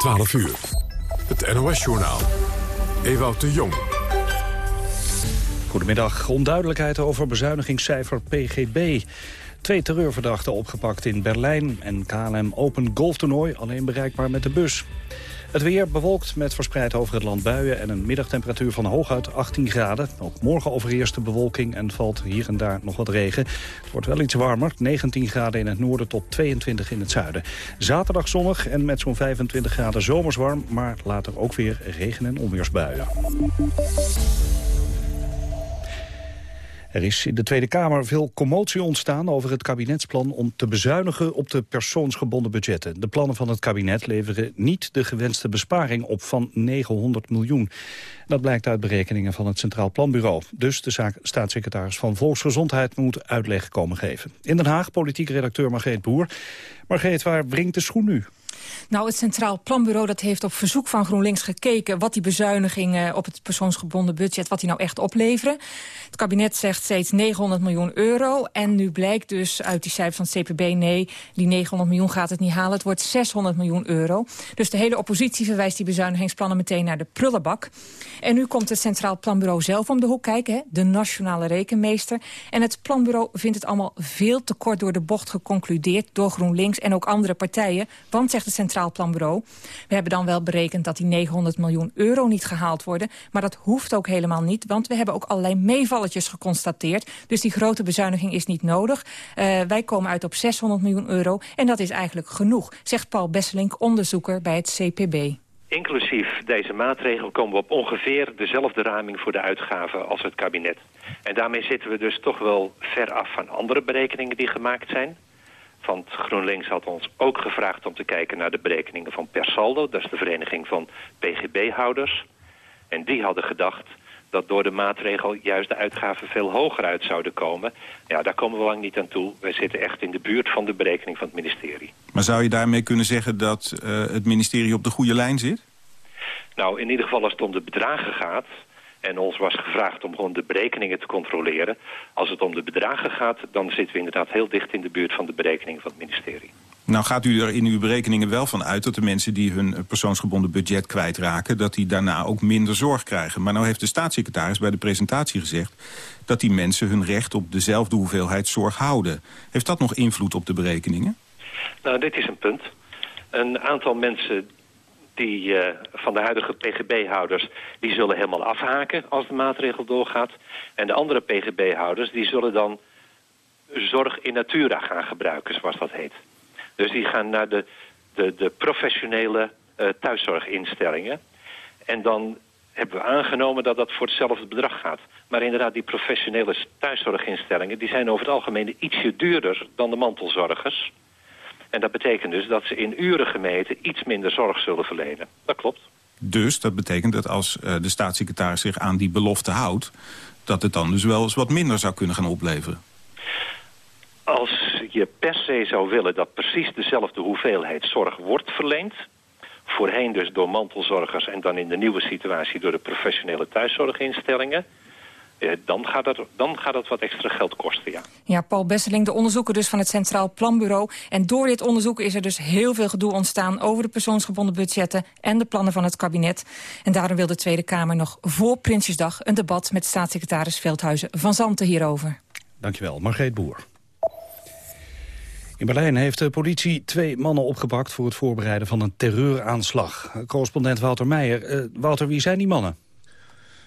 12 uur. Het NOS-journaal. Ewout de Jong. Goedemiddag. Onduidelijkheid over bezuinigingscijfer PGB. Twee terreurverdachten opgepakt in Berlijn en KLM Open golftoernooi alleen bereikbaar met de bus. Het weer bewolkt met verspreid over het land buien... en een middagtemperatuur van hooguit 18 graden. Ook morgen overheerst de bewolking en valt hier en daar nog wat regen. Het wordt wel iets warmer, 19 graden in het noorden tot 22 in het zuiden. Zaterdag zonnig en met zo'n 25 graden zomers warm... maar later ook weer regen- en onweersbuien. Er is in de Tweede Kamer veel commotie ontstaan over het kabinetsplan om te bezuinigen op de persoonsgebonden budgetten. De plannen van het kabinet leveren niet de gewenste besparing op van 900 miljoen. Dat blijkt uit berekeningen van het Centraal Planbureau. Dus de staatssecretaris van Volksgezondheid moet uitleg komen geven. In Den Haag politiek redacteur Margreet Boer. Margreet, waar brengt de schoen nu? Nou, het Centraal Planbureau dat heeft op verzoek van GroenLinks gekeken... wat die bezuinigingen op het persoonsgebonden budget, wat die nou echt opleveren. Het kabinet zegt steeds 900 miljoen euro. En nu blijkt dus uit die cijfers van het CPB... nee, die 900 miljoen gaat het niet halen. Het wordt 600 miljoen euro. Dus de hele oppositie verwijst die bezuinigingsplannen meteen naar de prullenbak. En nu komt het Centraal Planbureau zelf om de hoek kijken. Hè, de nationale rekenmeester. En het planbureau vindt het allemaal veel te kort door de bocht geconcludeerd... door GroenLinks en ook andere partijen. Want, zegt Centraal Planbureau... we hebben dan wel berekend dat die 900 miljoen euro niet gehaald worden. Maar dat hoeft ook helemaal niet, want we hebben ook allerlei meevalletjes geconstateerd. Dus die grote bezuiniging is niet nodig. Uh, wij komen uit op 600 miljoen euro en dat is eigenlijk genoeg... zegt Paul Besselink, onderzoeker bij het CPB. Inclusief deze maatregel komen we op ongeveer dezelfde raming voor de uitgaven als het kabinet. En daarmee zitten we dus toch wel ver af van andere berekeningen die gemaakt zijn. Want GroenLinks had ons ook gevraagd om te kijken naar de berekeningen van Persaldo. Dat is de vereniging van PGB-houders. En die hadden gedacht dat door de maatregel juist de uitgaven veel hoger uit zouden komen. Ja, daar komen we lang niet aan toe. Wij zitten echt in de buurt van de berekening van het ministerie. Maar zou je daarmee kunnen zeggen dat uh, het ministerie op de goede lijn zit? Nou, in ieder geval als het om de bedragen gaat... en ons was gevraagd om gewoon de berekeningen te controleren... als het om de bedragen gaat, dan zitten we inderdaad heel dicht in de buurt van de berekeningen van het ministerie. Nou gaat u er in uw berekeningen wel van uit dat de mensen die hun persoonsgebonden budget kwijtraken... dat die daarna ook minder zorg krijgen. Maar nou heeft de staatssecretaris bij de presentatie gezegd... dat die mensen hun recht op dezelfde hoeveelheid zorg houden. Heeft dat nog invloed op de berekeningen? Nou, dit is een punt. Een aantal mensen die, uh, van de huidige PGB-houders... die zullen helemaal afhaken als de maatregel doorgaat. En de andere PGB-houders die zullen dan zorg in natura gaan gebruiken, zoals dat heet. Dus die gaan naar de, de, de professionele uh, thuiszorginstellingen. En dan hebben we aangenomen dat dat voor hetzelfde bedrag gaat. Maar inderdaad, die professionele thuiszorginstellingen... die zijn over het algemeen ietsje duurder dan de mantelzorgers. En dat betekent dus dat ze in uren gemeten iets minder zorg zullen verlenen. Dat klopt. Dus dat betekent dat als uh, de staatssecretaris zich aan die belofte houdt... dat het dan dus wel eens wat minder zou kunnen gaan opleveren? Als je per se zou willen dat precies dezelfde hoeveelheid zorg wordt verleend... voorheen dus door mantelzorgers en dan in de nieuwe situatie door de professionele thuiszorginstellingen... Eh, dan, gaat het, dan gaat het wat extra geld kosten, ja. Ja, Paul Besseling, de onderzoeker dus van het Centraal Planbureau. En door dit onderzoek is er dus heel veel gedoe ontstaan... over de persoonsgebonden budgetten en de plannen van het kabinet. En daarom wil de Tweede Kamer nog voor Prinsjesdag... een debat met staatssecretaris Veldhuizen van Zanten hierover. Dankjewel, Margreet Boer. In Berlijn heeft de politie twee mannen opgepakt... voor het voorbereiden van een terreuraanslag. Correspondent Wouter Meijer. Uh, Wouter, wie zijn die mannen?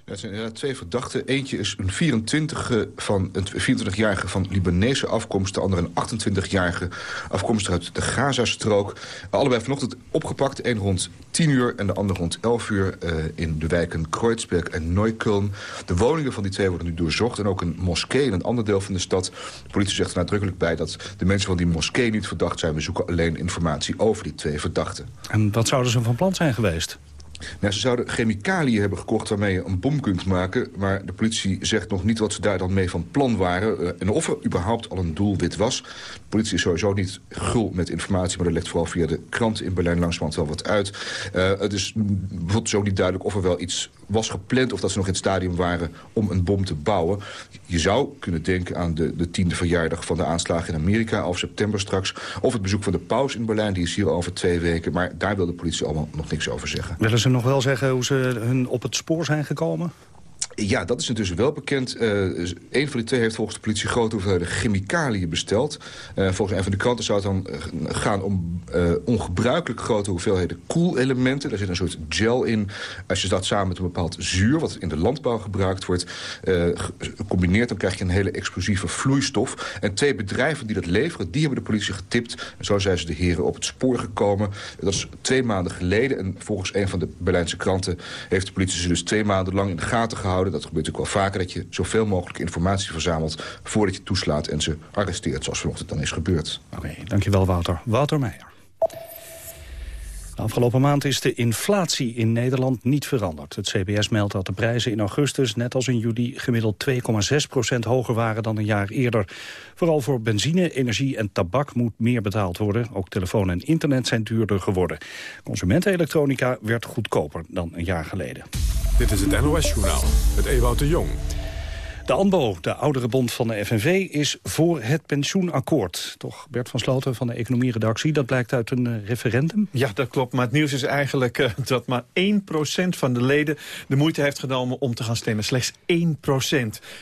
Dat zijn inderdaad twee verdachten. Eentje is een 24-jarige van, een 24 van Libanese afkomst. De andere een 28-jarige afkomstig uit de Gazastrook. Allebei vanochtend opgepakt. Eén rond 10 uur en de andere rond 11 uur uh, in de wijken Kreuzberg en Neukölln. De woningen van die twee worden nu doorzocht. En ook een moskee in een ander deel van de stad. De politie zegt er nadrukkelijk bij dat de mensen van die moskee niet verdacht zijn. We zoeken alleen informatie over die twee verdachten. En wat zouden ze van plan zijn geweest? Nou, ze zouden chemicaliën hebben gekocht waarmee je een bom kunt maken. Maar de politie zegt nog niet wat ze daar dan mee van plan waren. Uh, en of er überhaupt al een doelwit was. De politie is sowieso niet gul met informatie. Maar er legt vooral via de krant in Berlijn langzamerhand wel wat uit. Uh, het is bijvoorbeeld zo niet duidelijk of er wel iets was gepland of dat ze nog in het stadium waren om een bom te bouwen. Je zou kunnen denken aan de, de tiende verjaardag van de aanslagen in Amerika... half september straks. Of het bezoek van de paus in Berlijn, die is hier over twee weken. Maar daar wil de politie allemaal nog niks over zeggen. Willen ze nog wel zeggen hoe ze hun op het spoor zijn gekomen? Ja, dat is intussen wel bekend. Uh, een van die twee heeft volgens de politie grote hoeveelheden chemicaliën besteld. Uh, volgens een van de kranten zou het dan uh, gaan om ongebruikelijk grote hoeveelheden koelelementen. Daar zit een soort gel in. Als je dat samen met een bepaald zuur, wat in de landbouw gebruikt wordt, combineert, dan krijg je een hele explosieve vloeistof. En twee bedrijven die dat leveren, die hebben de politie getipt. En zo zijn ze de heren op het spoor gekomen. Dat is twee maanden geleden. En volgens een van de Berlijnse kranten heeft de politie ze dus twee maanden lang in de gaten gehouden dat gebeurt natuurlijk wel vaker, dat je zoveel mogelijk informatie verzamelt... voordat je toeslaat en ze arresteert, zoals vanochtend dan is gebeurd. Oké, dankjewel Wouter. Wouter Meijer. De afgelopen maand is de inflatie in Nederland niet veranderd. Het CBS meldt dat de prijzen in augustus, net als in juli... gemiddeld 2,6% hoger waren dan een jaar eerder. Vooral voor benzine, energie en tabak moet meer betaald worden. Ook telefoon en internet zijn duurder geworden. Consumentenelektronica werd goedkoper dan een jaar geleden. Dit is het NOS-journaal met Ewout de Jong. De ANBO, de oudere bond van de FNV, is voor het pensioenakkoord. Toch, Bert van Sloten van de economieredactie, dat blijkt uit een eh, referendum? Ja, dat klopt. Maar het nieuws is eigenlijk uh, dat maar 1% van de leden de moeite heeft genomen om te gaan stemmen. Slechts 1%.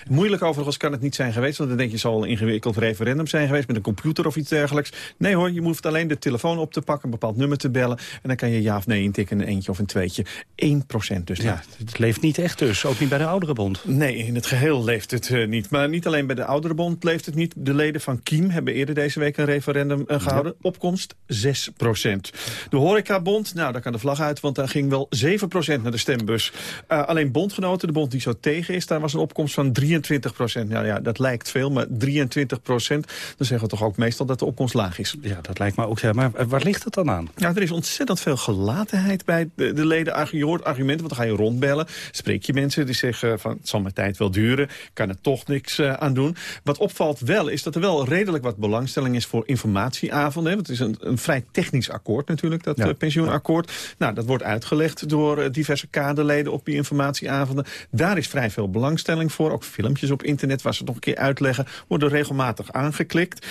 Moeilijk overigens kan het niet zijn geweest, want dan denk je zal een ingewikkeld referendum zijn geweest met een computer of iets dergelijks. Nee hoor, je hoeft alleen de telefoon op te pakken, een bepaald nummer te bellen en dan kan je ja of nee intikken, een eentje of een tweetje. 1% dus. Ja, het leeft niet echt dus, ook niet bij de oudere bond. Nee, in het geheel leeft het uh, niet. Maar niet alleen bij de Ouderenbond leeft het niet. De leden van Kiem hebben eerder deze week een referendum uh, gehouden. Ja. Opkomst 6 procent. De Horecabond, nou daar kan de vlag uit, want daar ging wel 7 procent naar de stembus. Uh, alleen bondgenoten, de bond die zo tegen is, daar was een opkomst van 23 procent. Nou ja, dat lijkt veel, maar 23 procent, dan zeggen we toch ook meestal dat de opkomst laag is. Ja, dat lijkt me ook. Ja. Maar waar ligt het dan aan? Nou, er is ontzettend veel gelatenheid bij de, de leden. Je hoort argumenten, want dan ga je rondbellen. Spreek je mensen die zeggen van het zal mijn tijd wel duren. Kan het toch niks uh, aan doen. Wat opvalt wel is dat er wel redelijk wat belangstelling is voor informatieavonden. Want het is een, een vrij technisch akkoord natuurlijk, dat ja. uh, pensioenakkoord. Nou, dat wordt uitgelegd door uh, diverse kaderleden op die informatieavonden. Daar is vrij veel belangstelling voor. Ook filmpjes op internet waar ze het nog een keer uitleggen. Worden regelmatig aangeklikt.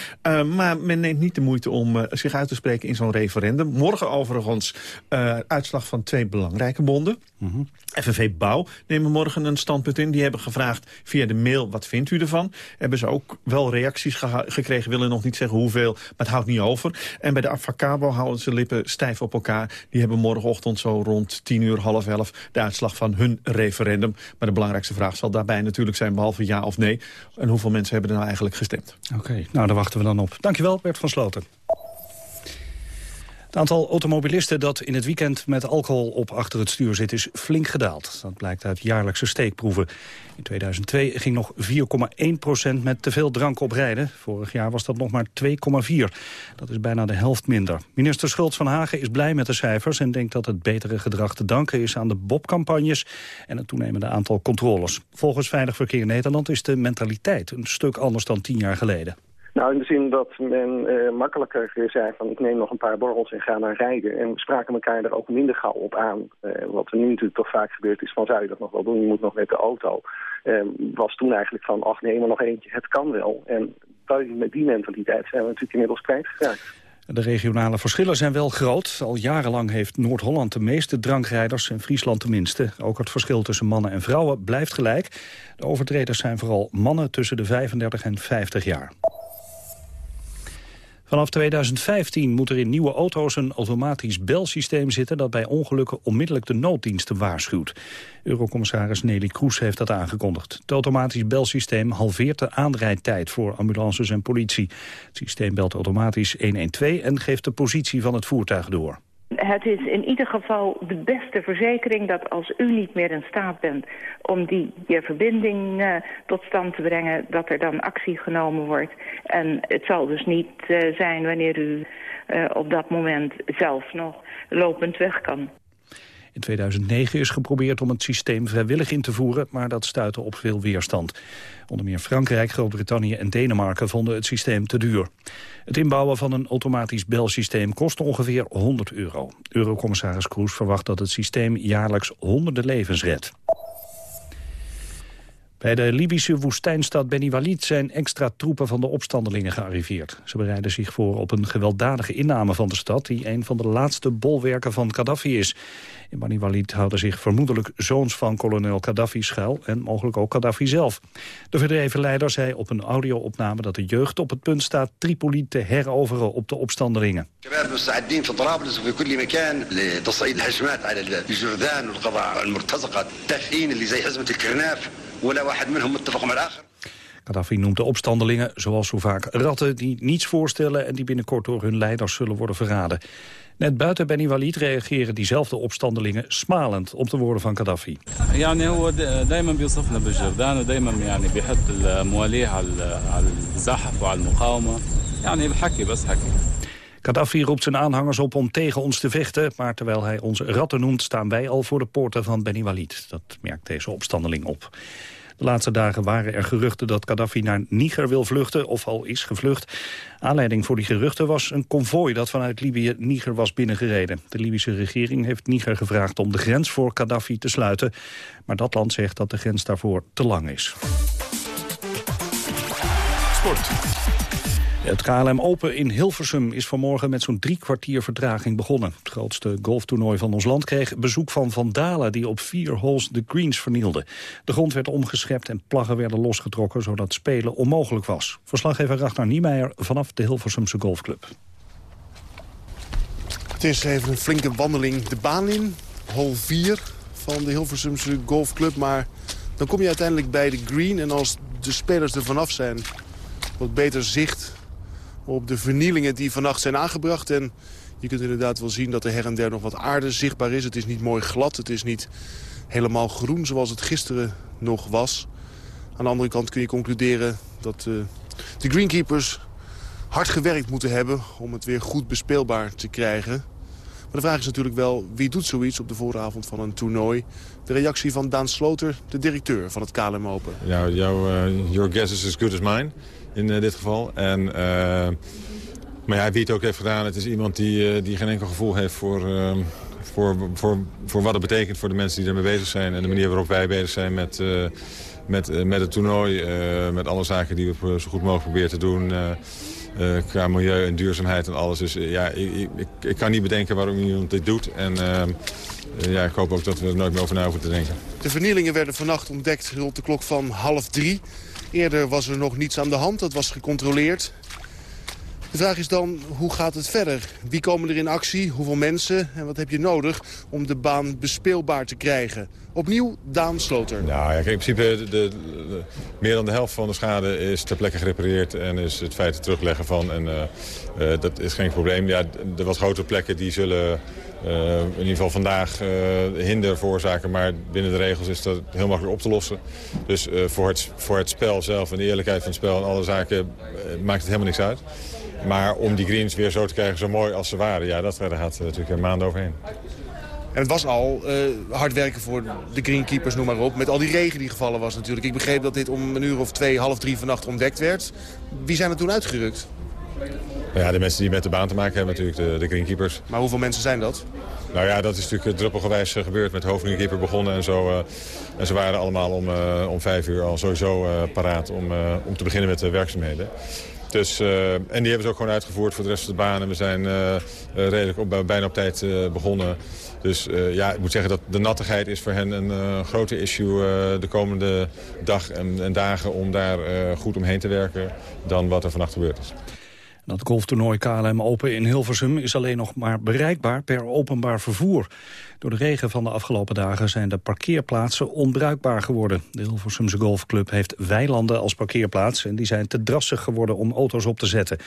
maar men neemt niet de moeite om zich uit te spreken in zo'n referendum. Morgen overigens uitslag van twee belangrijke bonden. Mm -hmm. FNV Bouw nemen morgen een standpunt in. Die hebben gevraagd via de mail, wat vindt u ervan? Hebben ze ook wel reacties gekregen, willen nog niet zeggen hoeveel, maar het houdt niet over. En bij de Avacabo houden ze lippen stijf op elkaar. Die hebben morgenochtend zo rond tien uur, half elf, de uitslag van hun referendum. Maar de belangrijkste vraag zal daarbij natuurlijk zijn, behalve ja of nee. En hoeveel mensen hebben er nou eigenlijk gestemd? Oké, nou daar wachten we dan op. Dankjewel, Bert van Sloten. Het aantal automobilisten dat in het weekend met alcohol op achter het stuur zit is flink gedaald. Dat blijkt uit jaarlijkse steekproeven. In 2002 ging nog 4,1 procent met te veel drank op rijden. Vorig jaar was dat nog maar 2,4. Dat is bijna de helft minder. Minister Schultz van Hagen is blij met de cijfers... en denkt dat het betere gedrag te danken is aan de BOP-campagnes... en het toenemende aantal controles. Volgens Veilig Verkeer Nederland is de mentaliteit een stuk anders dan tien jaar geleden. Nou, in de zin dat men uh, makkelijker zei van ik neem nog een paar borrels en ga maar rijden. En we spraken elkaar er ook minder gauw op aan. Uh, wat er nu natuurlijk toch vaak gebeurd is van zou je dat nog wel doen, je moet nog met de auto. Uh, was toen eigenlijk van ach nee, maar nog eentje, het kan wel. En met die mentaliteit zijn we natuurlijk inmiddels kwijtgeraakt. De regionale verschillen zijn wel groot. Al jarenlang heeft Noord-Holland de meeste drankrijders en Friesland de minste. Ook het verschil tussen mannen en vrouwen blijft gelijk. De overtreders zijn vooral mannen tussen de 35 en 50 jaar. Vanaf 2015 moet er in nieuwe auto's een automatisch belsysteem zitten... dat bij ongelukken onmiddellijk de nooddiensten waarschuwt. Eurocommissaris Nelly Kroes heeft dat aangekondigd. Het automatisch belsysteem halveert de aanrijdtijd voor ambulances en politie. Het systeem belt automatisch 112 en geeft de positie van het voertuig door. Het is in ieder geval de beste verzekering dat als u niet meer in staat bent om die verbinding uh, tot stand te brengen, dat er dan actie genomen wordt. En het zal dus niet uh, zijn wanneer u uh, op dat moment zelf nog lopend weg kan. In 2009 is geprobeerd om het systeem vrijwillig in te voeren, maar dat stuitte op veel weerstand. Onder meer Frankrijk, Groot-Brittannië en Denemarken vonden het systeem te duur. Het inbouwen van een automatisch belsysteem kost ongeveer 100 euro. Eurocommissaris Kroes verwacht dat het systeem jaarlijks honderden levens redt. Bij de Libische woestijnstad Beni Walid zijn extra troepen van de opstandelingen gearriveerd. Ze bereiden zich voor op een gewelddadige inname van de stad... die een van de laatste bolwerken van Gaddafi is. In Beni Walid houden zich vermoedelijk zoons van kolonel Gaddafi schuil... en mogelijk ook Gaddafi zelf. De verdreven leider zei op een audio-opname dat de jeugd op het punt staat... Tripoli te heroveren op de opstandelingen. Gaddafi noemt de opstandelingen, zoals zo vaak, ratten die niets voorstellen... en die binnenkort door hun leiders zullen worden verraden. Net buiten Beni Walid reageren diezelfde opstandelingen smalend op de woorden van Gaddafi. Gaddafi roept zijn aanhangers op om tegen ons te vechten... maar terwijl hij ons ratten noemt, staan wij al voor de poorten van Beni Walid. Dat merkt deze opstandeling op. De laatste dagen waren er geruchten dat Gaddafi naar Niger wil vluchten, of al is gevlucht. Aanleiding voor die geruchten was een konvooi dat vanuit Libië Niger was binnengereden. De Libische regering heeft Niger gevraagd om de grens voor Gaddafi te sluiten. Maar dat land zegt dat de grens daarvoor te lang is. Sport. Het KLM Open in Hilversum is vanmorgen met zo'n drie kwartier vertraging begonnen. Het grootste golftoernooi van ons land kreeg bezoek van vandalen die op vier holes de greens vernielden. De grond werd omgeschept en plaggen werden losgetrokken zodat spelen onmogelijk was. Verslaggever Ragnar Niemeyer vanaf de Hilversumse Golfclub. Het is even een flinke wandeling de baan in, hole 4 van de Hilversumse Golfclub. Maar dan kom je uiteindelijk bij de green en als de spelers er vanaf zijn... wat beter zicht op de vernielingen die vannacht zijn aangebracht. En je kunt inderdaad wel zien dat er her en der nog wat aarde zichtbaar is. Het is niet mooi glad, het is niet helemaal groen zoals het gisteren nog was. Aan de andere kant kun je concluderen dat uh, de greenkeepers hard gewerkt moeten hebben... om het weer goed bespeelbaar te krijgen. Maar de vraag is natuurlijk wel, wie doet zoiets op de vooravond van een toernooi? De reactie van Daan Sloter, de directeur van het KLM Open. Ja, jouw, uh, your guess is as good as mine in uh, dit geval. En, uh, maar ja, wie het ook heeft gedaan, het is iemand die, die geen enkel gevoel heeft voor, voor, voor, voor wat het betekent voor de mensen die ermee bezig zijn. En de manier waarop wij bezig zijn met, met, met het toernooi. met alle zaken die we zo goed mogelijk proberen te doen. Qua milieu en duurzaamheid en alles. Dus ja, ik, ik, ik, kan niet bedenken waarom iemand dit doet. En ja, ik hoop ook dat we er nooit meer over na hoeven te denken. De vernielingen werden vannacht ontdekt rond de klok van half drie. Eerder was er nog niets aan de hand, dat was gecontroleerd. De vraag is dan, hoe gaat het verder? Wie komen er in actie? Hoeveel mensen? En wat heb je nodig om de baan bespeelbaar te krijgen? Opnieuw Daan Sloter. Nou ja, in principe de, meer dan de helft van de schade is ter plekke gerepareerd... en is het feit het terugleggen van. En uh, uh, dat is geen probleem. Ja, de wat grotere plekken die zullen uh, in ieder geval vandaag hinder veroorzaken. Maar binnen de regels is dat heel makkelijk op te lossen. Dus voor, het, voor het spel zelf en de eerlijkheid van het spel en alle zaken maakt het helemaal niks uit. Maar om die greens weer zo te krijgen, zo mooi als ze waren, ja, dat, daar gaat natuurlijk een maand overheen. En het was al hard werken voor de greenkeepers, noem maar op. Met al die regen die gevallen was natuurlijk. Ik begreep dat dit om een uur of twee, half drie vannacht ontdekt werd. Wie zijn er toen uitgerukt? Ja, de mensen die met de baan te maken hebben natuurlijk, de, de greenkeepers. Maar hoeveel mensen zijn dat? Nou ja, dat is natuurlijk druppelgewijs gebeurd met hoofdgreenkeeper begonnen en zo. Uh, en ze waren allemaal om, uh, om vijf uur al sowieso paraat om, om te beginnen met de werkzaamheden. Dus, en die hebben ze ook gewoon uitgevoerd voor de rest van de baan. En we zijn redelijk op, bijna op tijd begonnen. Dus ja, ik moet zeggen dat de nattigheid is voor hen een groter issue de komende dag en, en dagen om daar goed omheen te werken dan wat er vannacht gebeurd is. Dat golftoernooi KLM Open in Hilversum is alleen nog maar bereikbaar per openbaar vervoer. Door de regen van de afgelopen dagen zijn de parkeerplaatsen onbruikbaar geworden. De Hilversumse Golfclub heeft weilanden als parkeerplaats... en die zijn te drassig geworden om auto's op te zetten.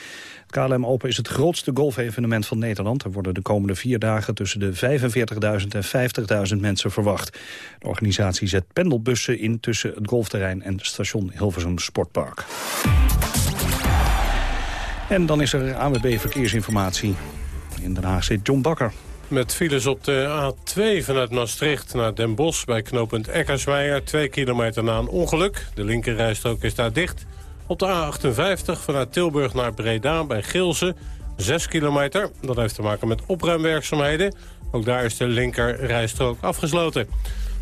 Het KLM Open is het grootste golfevenement van Nederland. Er worden de komende vier dagen tussen de 45.000 en 50.000 mensen verwacht. De organisatie zet pendelbussen in tussen het golfterrein en station Hilversum Sportpark. En dan is er AWB Verkeersinformatie. In Den Haag zit John Bakker. Met files op de A2 vanuit Maastricht naar Den Bosch... bij knooppunt Eckersweijer, 2 kilometer na een ongeluk. De linkerrijstrook is daar dicht. Op de A58 vanuit Tilburg naar Breda bij Gilze, 6 kilometer. Dat heeft te maken met opruimwerkzaamheden. Ook daar is de linkerrijstrook afgesloten.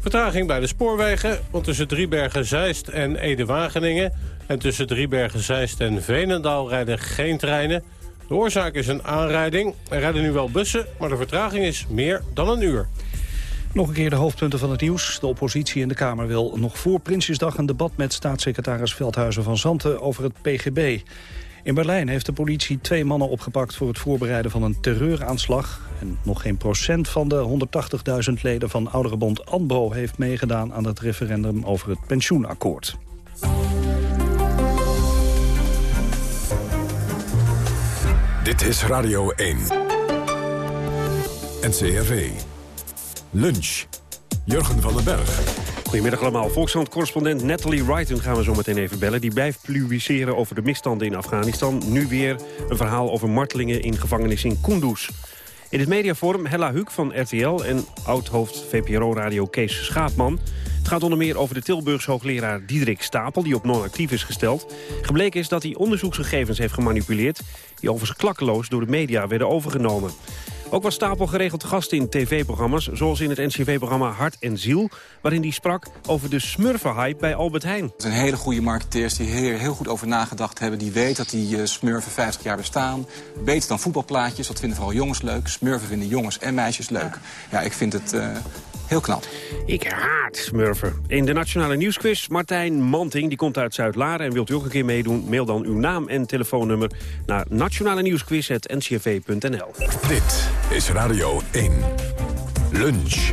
Vertraging bij de spoorwegen, want tussen Driebergen-Zeist en Ede-Wageningen... en tussen Driebergen-Zeist en Veenendaal rijden geen treinen. De oorzaak is een aanrijding. Er rijden nu wel bussen, maar de vertraging is meer dan een uur. Nog een keer de hoofdpunten van het nieuws. De oppositie in de Kamer wil nog voor Prinsjesdag een debat met staatssecretaris Veldhuizen van Zanten over het PGB. In Berlijn heeft de politie twee mannen opgepakt voor het voorbereiden van een terreuraanslag. En nog geen procent van de 180.000 leden van Ouderenbond ANBO heeft meegedaan aan het referendum over het pensioenakkoord. Dit is Radio 1. NCRV. Lunch. Jurgen van den Berg. Goedemiddag allemaal. Volkskrant-correspondent Natalie Wrighton gaan we zo meteen even bellen. Die blijft publiceren over de misstanden in Afghanistan. Nu weer een verhaal over martelingen in gevangenis in Kunduz. In het mediaforum Hella Huuk van RTL en oud-hoofd VPRO-radio Kees Schaapman. Het gaat onder meer over de Tilburgse hoogleraar Diederik Stapel... die op non-actief is gesteld. Gebleken is dat hij onderzoeksgegevens heeft gemanipuleerd... die overigens klakkeloos door de media werden overgenomen. Ook was Stapel geregeld te gast in tv-programma's... zoals in het NCV-programma Hart en Ziel... waarin hij sprak over de smurfenhype bij Albert Heijn. Het zijn hele goede marketeers die hier heel goed over nagedacht hebben. Die weten dat die uh, smurfen 50 jaar bestaan. Beter dan voetbalplaatjes, dat vinden vooral jongens leuk. Smurfen vinden jongens en meisjes leuk. Ja, ik vind het... Uh, Heel knap. Ik haat smurfen. In de Nationale Nieuwsquiz, Martijn Manting, die komt uit Zuid-Laren... en wilt u ook een keer meedoen, mail dan uw naam en telefoonnummer... naar nationale nieuwsquiz.ncv.nl. Dit is Radio 1. Lunch.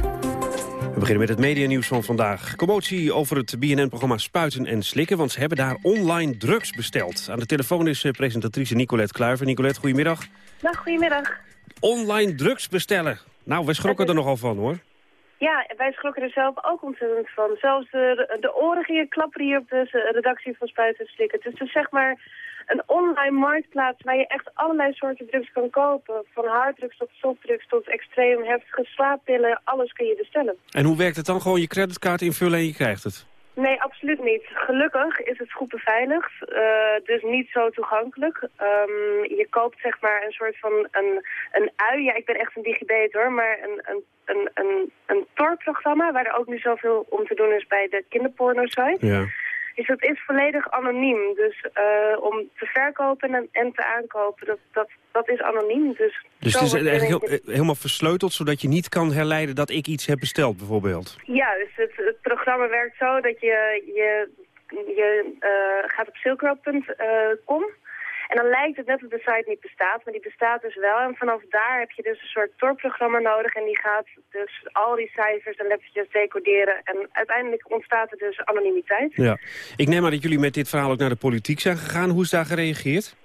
We beginnen met het medianieuws van vandaag. Commotie over het BNN-programma Spuiten en Slikken... want ze hebben daar online drugs besteld. Aan de telefoon is eh, presentatrice Nicolette Kluiver. Nicolette, goedemiddag. Dag, goedemiddag. Online drugs bestellen. Nou, we schrokken er nogal van, hoor. Ja, wij schrokken er zelf ook ontzettend van. Zelfs de, de oren gingen klapperen hier op de redactie van Spuiten en Slikken. Dus het is zeg maar een online marktplaats waar je echt allerlei soorten drugs kan kopen. Van harddrugs tot softdrugs tot extreem heftige slaappillen. Alles kun je bestellen. En hoe werkt het dan? Gewoon je creditcard invullen en je krijgt het? Nee, absoluut niet. Gelukkig is het goed beveiligd, uh, dus niet zo toegankelijk. Um, je koopt zeg maar een soort van een, een ui. Ja, ik ben echt een digibet hoor, maar een, een, een, een, een Tor-programma... waar er ook nu zoveel om te doen is bij de kinderporno-site. Ja. Dus dat is volledig anoniem. Dus uh, om te verkopen en, en te aankopen, dat, dat, dat is anoniem. Dus, dus het is eigenlijk heel, helemaal versleuteld, zodat je niet kan herleiden dat ik iets heb besteld bijvoorbeeld? Juist, het, het programma werkt zo dat je, je, je uh, gaat op silkroad.com... En dan lijkt het net dat de site niet bestaat, maar die bestaat dus wel. En vanaf daar heb je dus een soort Tor-programma nodig. En die gaat dus al die cijfers en lettertjes decoderen. En uiteindelijk ontstaat er dus anonimiteit. Ja. Ik neem aan dat jullie met dit verhaal ook naar de politiek zijn gegaan. Hoe is daar gereageerd?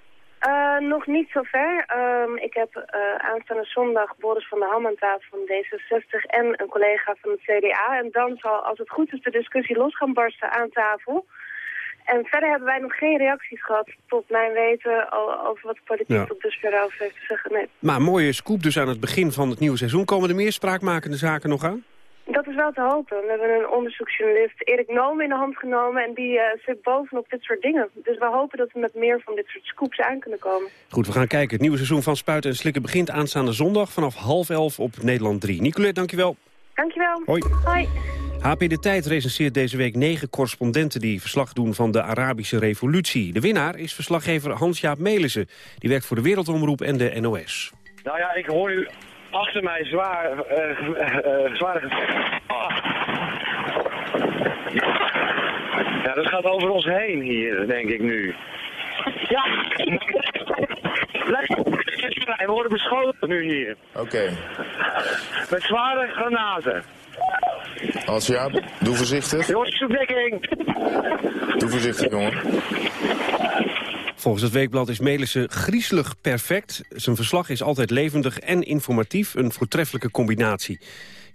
Uh, nog niet zo ver. Um, ik heb uh, aanstaande zondag Boris van der Ham aan tafel van D66 en een collega van het CDA. En dan zal, als het goed is, de discussie los gaan barsten aan tafel. En verder hebben wij nog geen reacties gehad, tot mijn weten, over wat de politiek ja. tot dusver over heeft te zeggen. Nee. Maar mooie scoop dus aan het begin van het nieuwe seizoen. Komen er meer spraakmakende zaken nog aan? Dat is wel te hopen. We hebben een onderzoeksjournalist, Erik Noom, in de hand genomen... en die uh, zit bovenop dit soort dingen. Dus we hopen dat we met meer van dit soort scoops aan kunnen komen. Goed, we gaan kijken. Het nieuwe seizoen van Spuiten en Slikken begint aanstaande zondag... vanaf half elf op Nederland 3. Nicolette, dankjewel. Dankjewel. Hoi. Hoi. HP De Tijd recenseert deze week negen correspondenten... die verslag doen van de Arabische revolutie. De winnaar is verslaggever Hans-Jaap Melissen. Die werkt voor de Wereldomroep en de NOS. Nou ja, ik hoor u achter mij zwaar... Uh, uh, zwaar... Ah. Ja, dat gaat over ons heen hier, denk ik nu. Ja. We worden beschoten nu hier. Oké. Okay. Met zware granaten. Als ja, doe voorzichtig. Jongens, Doe voorzichtig, jongen. Volgens het Weekblad is Melissen griezelig perfect. Zijn verslag is altijd levendig en informatief, een voortreffelijke combinatie.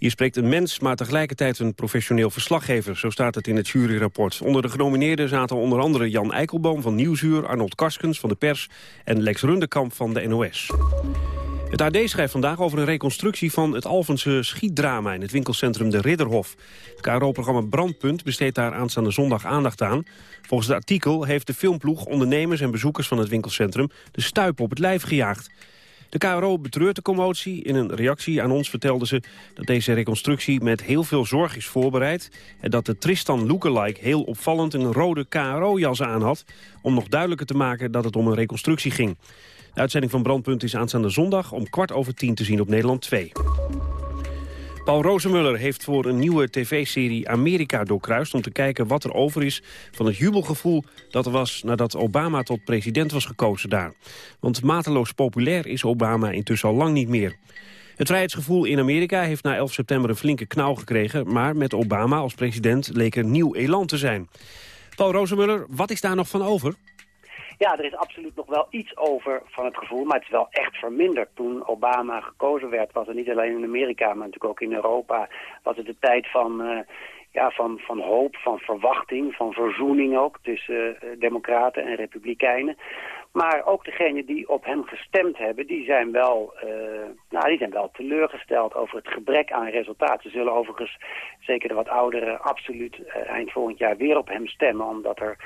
Hier spreekt een mens, maar tegelijkertijd een professioneel verslaggever. Zo staat het in het juryrapport. Onder de genomineerden zaten onder andere Jan Eikelboom van Nieuwsuur... Arnold Karskens van de Pers en Lex Rundekamp van de NOS. Het AD schrijft vandaag over een reconstructie van het Alphense schietdrama in het winkelcentrum De Ridderhof. Het KRO-programma Brandpunt besteedt daar aanstaande zondag aandacht aan. Volgens het artikel heeft de filmploeg ondernemers en bezoekers van het winkelcentrum de stuip op het lijf gejaagd. De KRO betreurt de commotie. In een reactie aan ons vertelde ze dat deze reconstructie met heel veel zorg is voorbereid... en dat de Tristan Lookalike heel opvallend een rode KRO-jas aan had... om nog duidelijker te maken dat het om een reconstructie ging. De uitzending van Brandpunt is aanstaande zondag om kwart over tien te zien op Nederland 2. Paul Rozemuller heeft voor een nieuwe tv-serie Amerika doorkruist... om te kijken wat er over is van het jubelgevoel dat er was... nadat Obama tot president was gekozen daar. Want mateloos populair is Obama intussen al lang niet meer. Het vrijheidsgevoel in Amerika heeft na 11 september een flinke knauw gekregen... maar met Obama als president leek er nieuw elan te zijn. Paul Rozemuller, wat is daar nog van over? Ja, er is absoluut nog wel iets over van het gevoel, maar het is wel echt verminderd. Toen Obama gekozen werd, was het niet alleen in Amerika, maar natuurlijk ook in Europa, was het de tijd van... Uh, ja, van, van hoop, van verwachting, van verzoening ook tussen uh, democraten en republikeinen. Maar ook degenen die op hem gestemd hebben, die zijn wel, uh, nou, die zijn wel teleurgesteld over het gebrek aan resultaten. Ze zullen overigens, zeker de wat ouderen, absoluut eind volgend jaar weer op hem stemmen, omdat er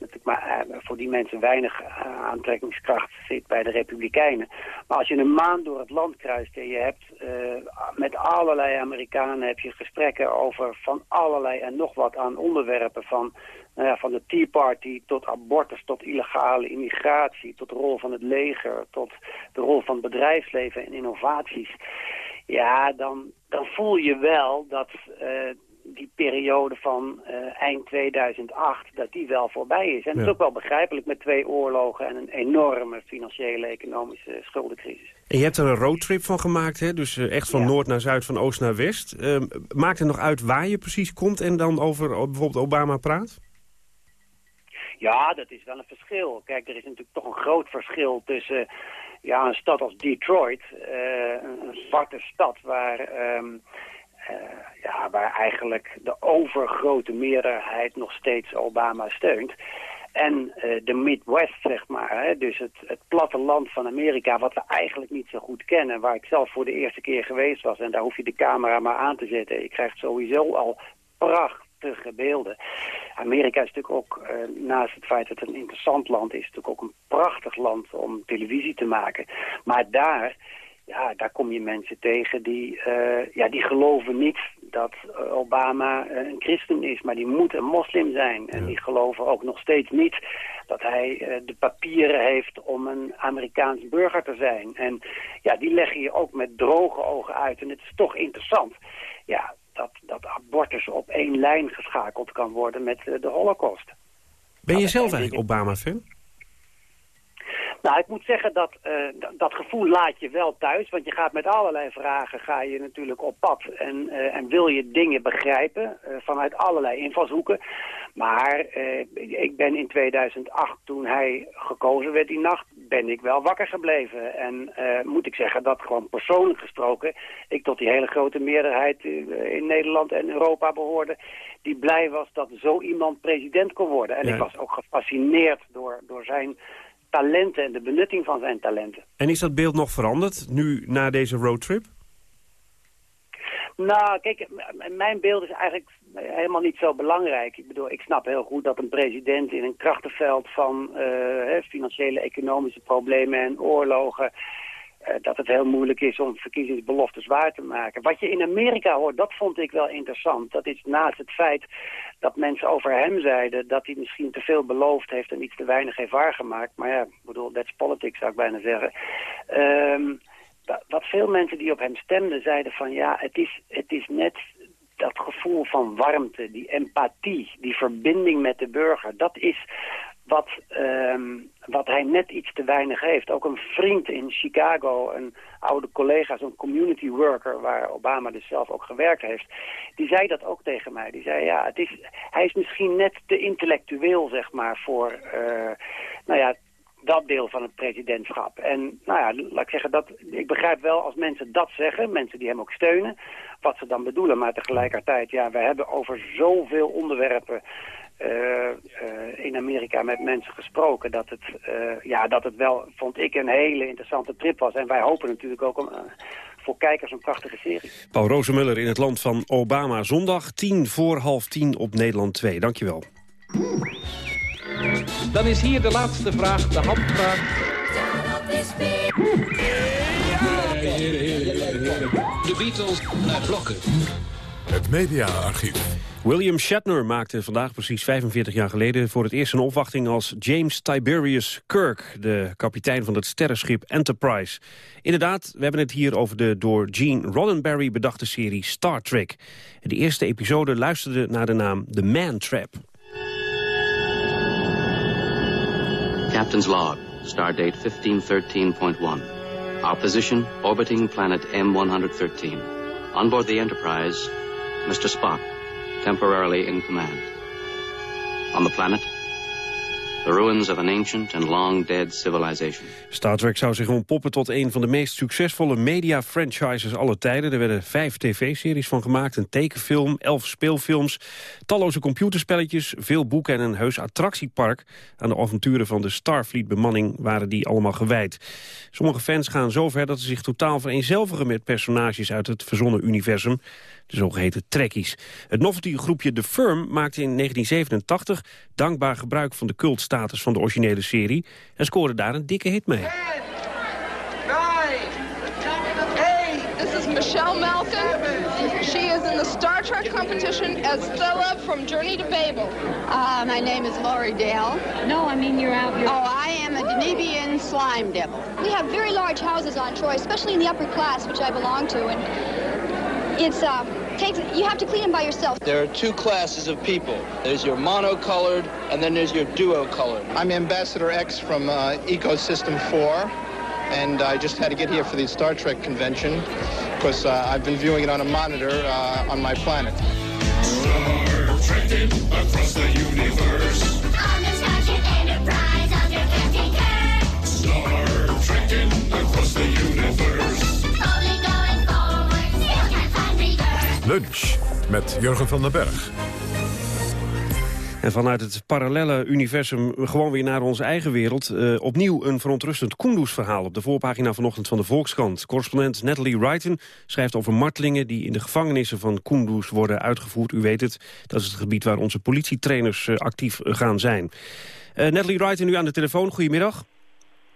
natuurlijk maar uh, voor die mensen weinig uh, aantrekkingskracht zit bij de Republikeinen. Maar als je een maand door het land kruist en je hebt uh, met allerlei Amerikanen heb je gesprekken over van allerlei en nog wat aan onderwerpen van, nou van de Tea Party tot abortus, tot illegale immigratie, tot de rol van het leger, tot de rol van bedrijfsleven en innovaties. Ja, dan, dan voel je wel dat die periode van uh, eind 2008, dat die wel voorbij is. En ja. dat is ook wel begrijpelijk met twee oorlogen en een enorme financiële economische schuldencrisis. En je hebt er een roadtrip van gemaakt, hè? dus uh, echt van ja. noord naar zuid, van oost naar west. Uh, maakt het nog uit waar je precies komt en dan over bijvoorbeeld Obama praat? Ja, dat is wel een verschil. Kijk, er is natuurlijk toch een groot verschil tussen ja, een stad als Detroit, een zwarte stad waar... Um, uh, ja, waar eigenlijk de overgrote meerderheid nog steeds Obama steunt. En uh, de Midwest, zeg maar, hè, dus het, het platteland van Amerika, wat we eigenlijk niet zo goed kennen, waar ik zelf voor de eerste keer geweest was. En daar hoef je de camera maar aan te zetten. Je krijgt sowieso al prachtige beelden. Amerika is natuurlijk ook, uh, naast het feit dat het een interessant land is, natuurlijk ook een prachtig land om televisie te maken. Maar daar ja, daar kom je mensen tegen die, uh, ja, die geloven niet dat Obama een christen is, maar die moet een moslim zijn. En die geloven ook nog steeds niet dat hij uh, de papieren heeft om een Amerikaans burger te zijn. En ja, die leggen je ook met droge ogen uit. En het is toch interessant ja, dat, dat abortus op één lijn geschakeld kan worden met uh, de holocaust. Ben je zelf eigenlijk Obama-fan? Nou, ik moet zeggen dat uh, dat gevoel laat je wel thuis. Want je gaat met allerlei vragen ga je natuurlijk op pad. En, uh, en wil je dingen begrijpen uh, vanuit allerlei invalshoeken. Maar ik ben in 2008, toen hij gekozen werd die nacht, ben ik wel wakker gebleven. En moet ik zeggen dat gewoon persoonlijk gesproken... ik tot die hele grote meerderheid in Nederland en Europa behoorde... die blij was dat zo iemand president kon worden. En ja. ik was ook gefascineerd door, door zijn talenten en de benutting van zijn talenten. En is dat beeld nog veranderd, nu na deze roadtrip? Nou, kijk, mijn beeld is eigenlijk helemaal niet zo belangrijk. Ik bedoel, ik snap heel goed dat een president in een krachtenveld van uh, financiële, economische problemen en oorlogen... Uh, dat het heel moeilijk is om verkiezingsbeloftes waar te maken. Wat je in Amerika hoort, dat vond ik wel interessant. Dat is naast het feit dat mensen over hem zeiden dat hij misschien te veel beloofd heeft en iets te weinig heeft waargemaakt. Maar ja, ik bedoel, that's politics zou ik bijna zeggen. Um, dat veel mensen die op hem stemden zeiden van ja, het is, het is net dat gevoel van warmte, die empathie, die verbinding met de burger. Dat is wat, um, wat hij net iets te weinig heeft. Ook een vriend in Chicago, een oude collega, zo'n community worker... waar Obama dus zelf ook gewerkt heeft... die zei dat ook tegen mij. Die zei, ja, het is, hij is misschien net te intellectueel, zeg maar, voor... Uh, nou ja, dat deel van het presidentschap. En nou ja, laat ik zeggen, dat, ik begrijp wel als mensen dat zeggen, mensen die hem ook steunen, wat ze dan bedoelen. Maar tegelijkertijd, ja, we hebben over zoveel onderwerpen in Amerika met mensen gesproken. Dat het, uh, ja, dat het wel, vond ik, een hele interessante trip was. En wij hopen natuurlijk ook om, voor kijkers een prachtige serie. Paul Rozemuller in het land van Obama. Zondag tien voor half tien op Nederland 2. Dankjewel. Dan is hier de laatste vraag, de handvraag. De Beatles naar blokken. Het mediaarchief. William Shatner maakte vandaag precies 45 jaar geleden... voor het eerst een opwachting als James Tiberius Kirk... de kapitein van het sterrenschip Enterprise. Inderdaad, we hebben het hier over de door Gene Roddenberry bedachte serie Star Trek. De eerste episode luisterde naar de naam The Man Trap. Captain's log, stardate 1513.1. Our position, orbiting planet M113. On board the Enterprise, Mr. Spock, temporarily in command. On the planet, the ruins of an ancient and long-dead civilization. Star Trek zou zich ontpoppen tot een van de meest succesvolle media-franchises aller tijden. Er werden vijf tv-series van gemaakt, een tekenfilm, elf speelfilms... talloze computerspelletjes, veel boeken en een heus attractiepark. Aan de avonturen van de Starfleet-bemanning waren die allemaal gewijd. Sommige fans gaan zover dat ze zich totaal vereenzelvigen... met personages uit het verzonnen universum de zogeheten trekkies. Het novelty-groepje The Firm maakte in 1987 dankbaar gebruik van de cultstatus van de originele serie... en scoorde daar een dikke hit mee. Hey, this is Michelle Malkin. She is in the Star Trek competition as Stella from Journey to Babel. Uh, my name is Laurie Dale. No, I mean you're out here. Oh, I am a Danubian slime devil. We have very large houses on Troy, especially in the upper class, which I belong to, and it's uh, takes you have to clean them by yourself. There are two classes of people. There's your monocolored, and then there's your duocolored. I'm Ambassador X from uh, Ecosystem 4, and I just had to get here for the Star Trek convention because uh, I've been viewing it on a monitor uh, on my planet. Trekking across the universe. On the Starship Enterprise under Captain Kirk. Star trekking across the universe. Lunch met Jurgen van den Berg. En vanuit het parallelle universum gewoon weer naar onze eigen wereld. Eh, opnieuw een verontrustend Kunduz-verhaal op de voorpagina vanochtend van de Volkskrant. Correspondent Natalie Wrighton schrijft over martelingen die in de gevangenissen van Kunduz worden uitgevoerd. U weet het, dat is het gebied waar onze politietrainers eh, actief eh, gaan zijn. Natalie Wrighton nu aan de telefoon, goedemiddag.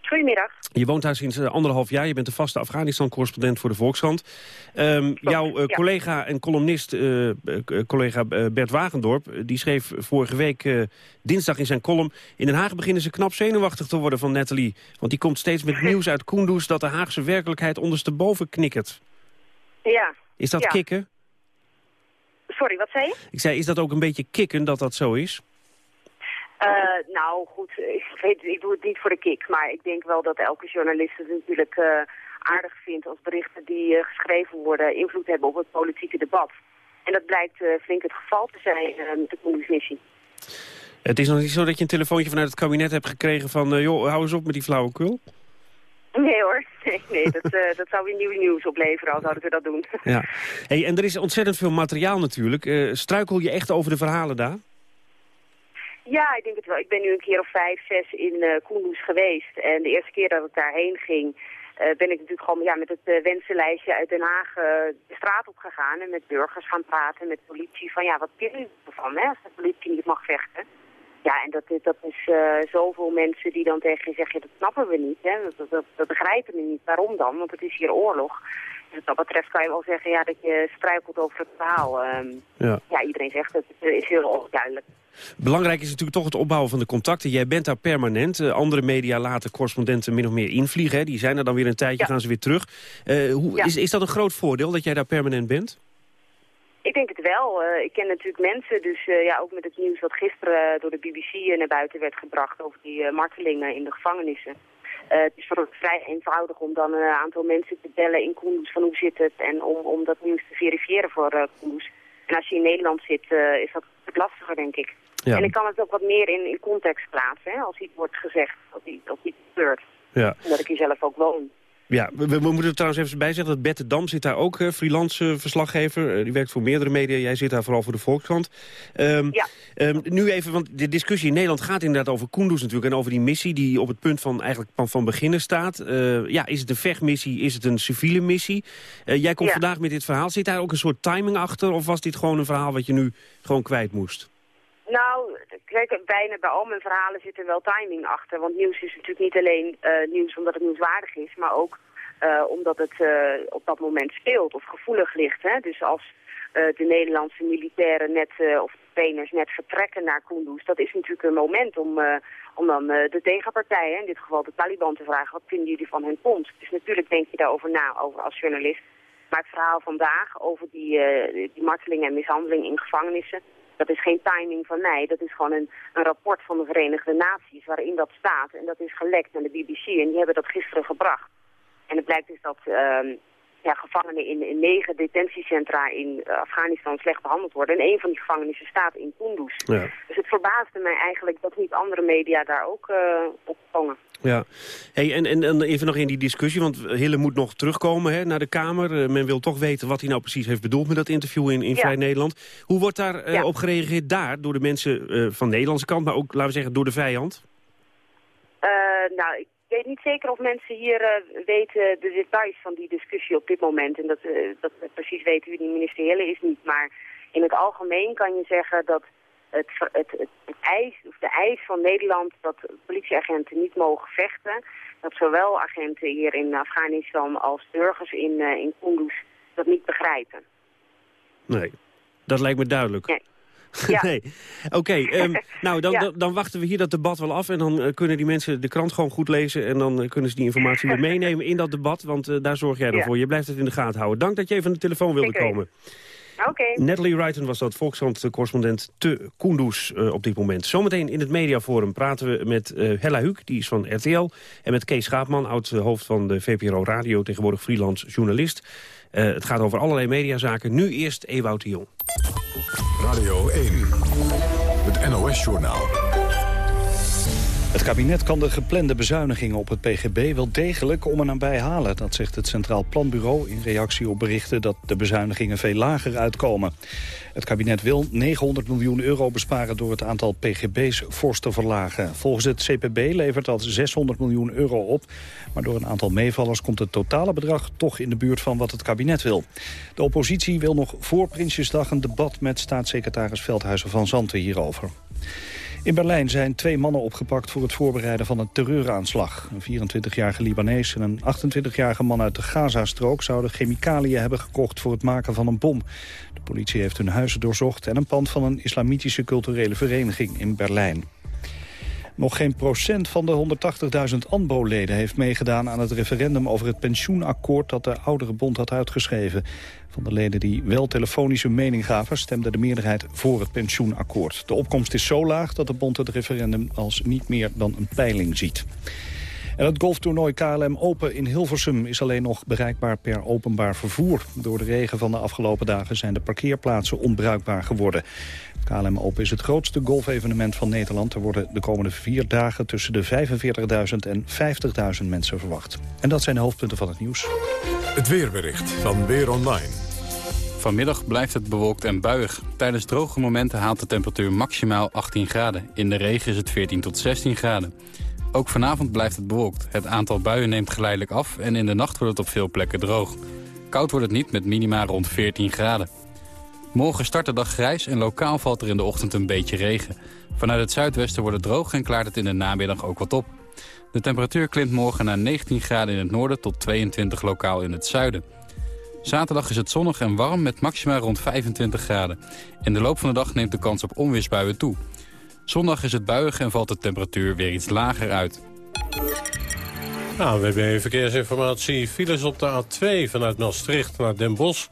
Goedemiddag. Je woont daar sinds eh, anderhalf jaar. Je bent de vaste Afghanistan-correspondent voor de Volkskrant. Ehm, jouw eh, ja. collega en columnist, eh, collega Bert Wagendorp... die schreef vorige week dinsdag in zijn column... in Den Haag beginnen ze knap zenuwachtig te worden van Nathalie. Want die komt steeds met nieuws uit Kunduz... dat de Haagse werkelijkheid ondersteboven knikkert. Ja. Is dat ja. kicken? Sorry, wat zei je? Ik zei, is dat ook een beetje kicken dat dat zo is? Eh, nou, goed, ik, weet, ik doe het niet voor de kick. Maar ik denk wel dat elke journalist het natuurlijk eh, aardig vindt... als berichten die eh, geschreven worden invloed hebben op het politieke debat. En dat blijkt flink het geval te zijn met de Koendersmissie. Het is nog niet zo dat je een telefoontje vanuit het kabinet hebt gekregen van... joh, hou eens op met die flauwekul. Nee hoor, nee, nee dat, dat zou weer nieuw nieuws opleveren als zouden we dat doen. Ja. Hey, en er is ontzettend veel materiaal natuurlijk. Struikel je echt over de verhalen daar? Ja, ik denk het wel. Ik ben nu een keer of vijf, zes in Kunduz geweest. En de eerste keer dat ik daarheen ging, eh, ben ik natuurlijk gewoon ja, met het eh, wensenlijstje uit Den Haag de straat op gegaan. En met burgers gaan praten, met politie. Van ja, wat vinden jullie ervan, hè, als de politie niet mag vechten? Ja, en dat, dat is eh, zoveel mensen die dan tegen je zeggen, dat snappen we niet. Hè? Dat, dat, dat, dat begrijpen we niet. Waarom dan? Want het is hier oorlog. Dus wat dat betreft kan je wel zeggen ja, dat je struikelt over het verhaal. Ehm, Ja. ja, iedereen zegt het. Het is heel onduidelijk. Belangrijk is natuurlijk toch het opbouwen van de contacten. Jij bent daar permanent. Eh, andere media laten correspondenten min of meer invliegen. Hè. Die zijn er dan weer een tijdje, gaan ze weer terug. Eh, hoe, Ja. is, is dat een groot voordeel dat jij daar permanent bent? Ik denk het wel. Eh, ik ken natuurlijk mensen, dus eh, ja, ook met het nieuws wat gisteren eh, door de BBC naar buiten werd gebracht over die eh, martelingen in de gevangenissen. Eh, het is voor vrij eenvoudig om dan een aantal mensen te bellen in Kunduz van hoe zit het en om, om dat nieuws te verifiëren voor eh Kunduz. En als je in Nederland zit, eh, is dat lastiger, denk ik. Ja. En ik kan het ook wat meer in, in context plaatsen, hè, als iets wordt gezegd, als iets, als iets gebeurt. Ja. Omdat ik hier zelf ook woon. Ja, we, we moeten er trouwens even bij zeggen dat Bette Dam zit daar ook, eh, freelance eh, verslaggever. Eh, die werkt voor meerdere media. Jij zit daar vooral voor de Volkskrant. Ehm, Ja. ehm, nu even, want de discussie in Nederland gaat inderdaad over Kunduz natuurlijk... en over die missie die op het punt van eigenlijk van, van beginnen staat. Ja, is het een vechtmissie? Is het een civiele missie? Jij komt Ja. vandaag met dit verhaal. Zit daar ook een soort timing achter? Of was dit gewoon een verhaal wat je nu gewoon kwijt moest? Nou, kijk, bijna bij al mijn verhalen zit er wel timing achter. Want nieuws is natuurlijk niet alleen eh, nieuws omdat het nieuwswaardig is, maar ook eh, omdat het eh, op dat moment speelt of gevoelig ligt. Hè? Dus als de Nederlandse militairen net, of trainers net vertrekken naar Kunduz, dat is natuurlijk een moment om, om dan de tegenpartij, hè, in dit geval de Taliban, te vragen, wat vinden jullie van hun komst? Dus natuurlijk denk je daarover na, over als journalist. Maar het verhaal vandaag over die, die marteling en mishandeling in gevangenissen, dat is geen timing van mij. Dat is gewoon een, een rapport van de Verenigde Naties waarin dat staat. En dat is gelekt naar de BBC en die hebben dat gisteren gebracht. En het blijkt dus dat ehm, ja, gevangenen in, in negen detentiecentra in eh, Afghanistan slecht behandeld worden. En een van die gevangenissen staat in Kunduz. Ja. Dus het verbaasde mij eigenlijk dat niet andere media daar ook eh, op vangen. Ja. Hey, en, en, en even nog in die discussie, want Hille moet nog terugkomen hè, naar de Kamer. Eh, men wil toch weten wat hij nou precies heeft bedoeld met dat interview in, in Ja. Vrij Nederland. Hoe wordt daar Ja. op gereageerd daar, door de mensen van de Nederlandse kant... maar ook, laten we zeggen, door de vijand? Nou, ik weet niet zeker of mensen hier eh, weten de details van die discussie op dit moment. En dat, eh, dat we precies weten wie die minister Hille is niet. Maar in het algemeen kan je zeggen dat het, het, het, het eis, of de eis van Nederland dat politieagenten niet mogen vechten... dat zowel agenten hier in Afghanistan als burgers in, eh in Kunduz dat niet begrijpen. Nee, dat lijkt me duidelijk. Nee. Ja. nee. Oké, ehm, nou dan, Ja. dan, dan wachten we hier dat debat wel af... en dan eh, kunnen die mensen de krant gewoon goed lezen... en dan eh, kunnen ze die informatie weer meenemen in dat debat... want eh, daar zorg jij dan Ja. voor. Je blijft het in de gaten houden. Dank dat je even aan de telefoon wilde Zeker komen. Oké. Natalie Wrighton was dat, Volkskrant-correspondent te Kunduz op dit moment. Zometeen in het mediaforum praten we met Hella Huuk, die is van RTL... en met Kees Schaapman, oud-hoofd van de VPRO Radio... tegenwoordig freelance journalist. Eh, het gaat over allerlei mediazaken. Nu eerst Ewout de Jong. Radio 1. Het NOS-journaal. Het kabinet kan de geplande bezuinigingen op het PGB wel degelijk om en nabij halen. Dat zegt het Centraal Planbureau in reactie op berichten dat de bezuinigingen veel lager uitkomen. Het kabinet wil 900 miljoen euro besparen door het aantal PGB's fors te verlagen. Volgens het CPB levert dat 600 miljoen euro op. Maar door een aantal meevallers komt het totale bedrag toch in de buurt van wat het kabinet wil. De oppositie wil nog voor Prinsjesdag een debat met staatssecretaris Veldhuizen van Zanten hierover. In Berlijn zijn twee mannen opgepakt voor het voorbereiden van een terreuraanslag. Een 24-jarige Libanees en een 28-jarige man uit de Gazastrook... zouden chemicaliën hebben gekocht voor het maken van een bom. De politie heeft hun huizen doorzocht en een pand van een islamitische culturele vereniging in Berlijn. Nog geen procent van de 180.000 ANBO-leden heeft meegedaan aan het referendum over het pensioenakkoord dat de oudere bond had uitgeschreven. Van de leden die wel telefonische mening gaven stemde de meerderheid voor het pensioenakkoord. De opkomst is zo laag dat de bond het referendum als niet meer dan een peiling ziet. En het golftoernooi KLM Open in Hilversum is alleen nog bereikbaar per openbaar vervoer. Door de regen van de afgelopen dagen zijn de parkeerplaatsen onbruikbaar geworden. KLM Open is het grootste golfevenement van Nederland. Er worden de komende vier dagen tussen de 45.000 en 50.000 mensen verwacht. En dat zijn de hoofdpunten van het nieuws. Het weerbericht van Weer Online. Vanmiddag blijft het bewolkt en buiig. Tijdens droge momenten haalt de temperatuur maximaal 18 graden. In de regen is het 14 tot 16 graden. Ook vanavond blijft het bewolkt. Het aantal buien neemt geleidelijk af en in de nacht wordt het op veel plekken droog. Koud wordt het niet met minima rond 14 graden. Morgen start de dag grijs en lokaal valt er in de ochtend een beetje regen. Vanuit het zuidwesten wordt het droog en klaart het in de namiddag ook wat op. De temperatuur klimt morgen naar 19 graden in het noorden tot 22 lokaal in het zuiden. Zaterdag is het zonnig en warm met maxima rond 25 graden. In de loop van de dag neemt de kans op onweersbuien toe. Zondag is het buiig en valt de temperatuur weer iets lager uit. Nou, we hebben verkeersinformatie. Files op de A2 vanuit Maastricht naar Den Bosch.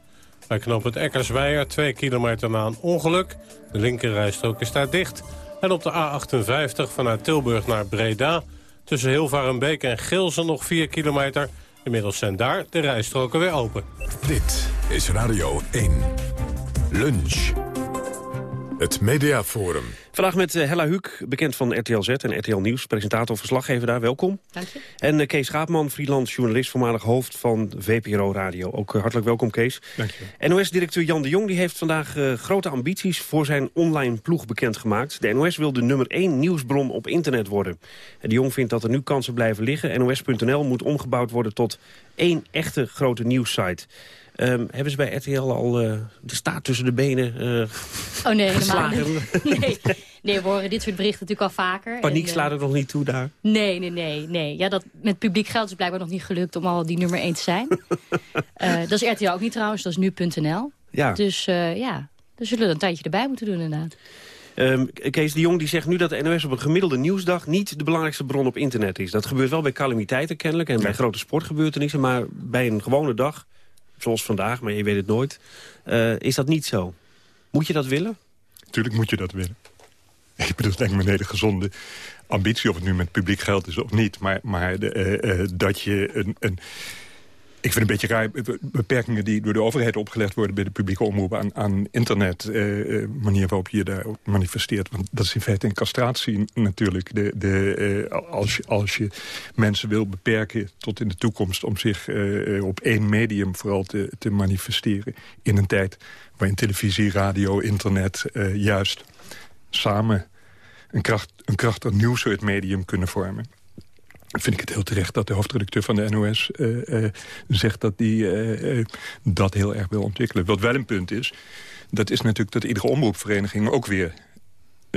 Bij knoop het Eckersweijer, 2 kilometer na een ongeluk. De linkerrijstrook is daar dicht. En op de A58 vanuit Tilburg naar Breda... tussen Hilvarenbeek en Gilsen nog 4 kilometer. Inmiddels zijn daar de rijstroken weer open. Dit is Radio 1. Lunch. Het Mediaforum. Vandaag met eh, Hella Huuk, bekend van RTL Z en RTL Nieuws. Presentator, verslaggever daar, welkom. Dank je. En eh, Kees Schaapman, freelance journalist, voormalig hoofd van VPRO Radio. Ook eh, hartelijk welkom, Kees. Dank je. NOS-directeur Jan de Jong die heeft vandaag eh, grote ambities voor zijn online ploeg bekendgemaakt. De NOS wil de nummer 1 nieuwsbron op internet worden. En de Jong vindt dat er nu kansen blijven liggen. NOS.nl moet omgebouwd worden tot één echte grote nieuwssite. Ehm, hebben ze bij RTL al eh, de staart tussen de benen uh, Oh nee, helemaal niet. Nee. nee, we horen dit soort berichten natuurlijk al vaker. Paniek En, eh, slaat ook nog niet toe daar. Nee, nee, nee, nee. Ja, dat met publiek geld is blijkbaar nog niet gelukt om al die nummer 1 te zijn. Eh, dat is RTL ook niet trouwens, dat is nu.nl. Ja. Dus eh, ja, daar zullen we een tijdje erbij moeten doen inderdaad. Ehm, Kees de Jong die zegt nu dat de NOS op een gemiddelde nieuwsdag... niet de belangrijkste bron op internet is. Dat gebeurt wel bij calamiteiten kennelijk en bij grote sportgebeurtenissen... maar bij een gewone dag, zoals vandaag, maar je weet het nooit... eh, is dat niet zo. Moet je dat willen? Tuurlijk moet je dat willen. Ik bedoel, denk ik een hele gezonde ambitie... of het nu met publiek geld is of niet. Maar, maar eh, eh, dat je een... een ik vind het een beetje raar, be- beperkingen die door de overheid opgelegd worden... bij de publieke omroep aan, aan internet, eh, eh, manier waarop je daar ook manifesteert. Want dat is in feite een castratie natuurlijk. De, de, eh, als, je, als je mensen wil beperken tot in de toekomst... om zich eh, eh, op één medium vooral te, te manifesteren... in een tijd waarin televisie, radio, internet eh, juist samen een, kracht, een krachtig nieuw soort medium kunnen vormen vind ik het heel terecht dat de hoofdredacteur van de NOS eh, eh, zegt dat die eh, dat heel erg wil ontwikkelen. Wat wel een punt is, dat is natuurlijk dat iedere omroepvereniging ook weer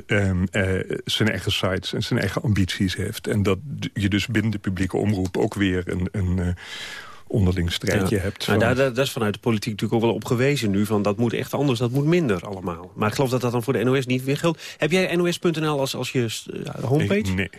ehm, eh, zijn eigen sites en zijn eigen ambities heeft. En dat je dus binnen de publieke omroep ook weer een, een onderling strijdje Ja. hebt. Maar van- daar, daar, daar is vanuit de politiek natuurlijk ook wel op gewezen nu. Van dat moet echt anders, dat moet minder allemaal. Maar ik geloof dat dat dan voor de NOS niet weer geldt. Heb jij NOS.nl als, als je homepage? Nee.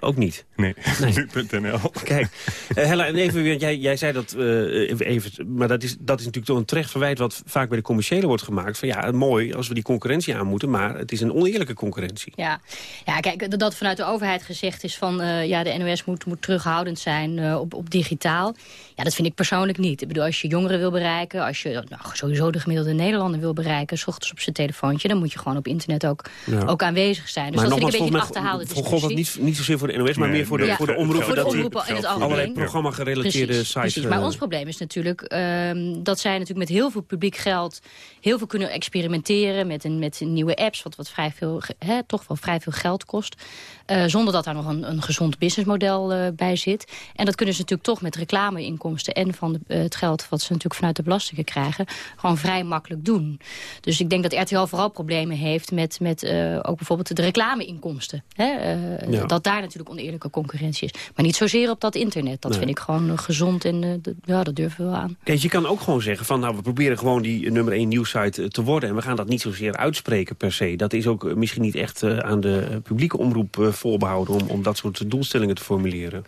Ook niet? Nee, nu.nl. Kijk, eh, Hella, en even weer, jij, jij zei dat eh, even, maar dat is, dat is natuurlijk toch een terecht verwijt... wat vaak bij de commerciële wordt gemaakt. Van ja, mooi als we die concurrentie aan moeten... maar het is een oneerlijke concurrentie. Ja. ja, kijk, dat- dat vanuit de overheid gezegd is van... eh, ja, de NOS moet, moet terughoudend zijn eh, op, op digitaal. Ja, dat vind ik persoonlijk niet. Ik bedoel, als je jongeren wil bereiken... als je nou, sowieso de gemiddelde Nederlander wil bereiken... s ochtends op zijn telefoontje, dan moet je gewoon op internet ook, Ja. ook aanwezig zijn. Dus dat vind ik een beetje een achterhaalde voor God dat discussie. niet, niet zozeer voor de NOS, maar Nee, meer voor de, nee, voor de het omroepen. Voor de omroepen in het allerlei algemeen. programma-gerelateerde Precies, sites... precies. Maar eh, ons probleem is natuurlijk ehm, dat zij natuurlijk met heel veel publiek geld... heel veel kunnen experimenteren met, een, met nieuwe apps... wat, wat vrij veel, toch wel vrij veel geld kost. Eh, zonder dat daar nog een, een gezond businessmodel eh, bij zit. En dat kunnen ze natuurlijk toch met reclameinkomsten... en van de, eh, het geld wat ze natuurlijk vanuit de belastingen krijgen... gewoon vrij makkelijk doen. Dus ik denk dat RTL vooral problemen heeft... met, met ook bijvoorbeeld de reclameinkomsten. Hè? Ja. Dat daar natuurlijk oneerlijke concurrentie is. Maar niet zozeer op dat internet. Dat Nee. vind ik gewoon gezond en ja, dat durven we wel aan. Kijk, je kan ook gewoon zeggen van, nou, we proberen gewoon die nummer 1 nieuwssite eh, te worden. En we gaan dat niet zozeer uitspreken per se. Dat is ook misschien niet echt aan de publieke omroep voorbehouden om, om dat soort doelstellingen te formuleren.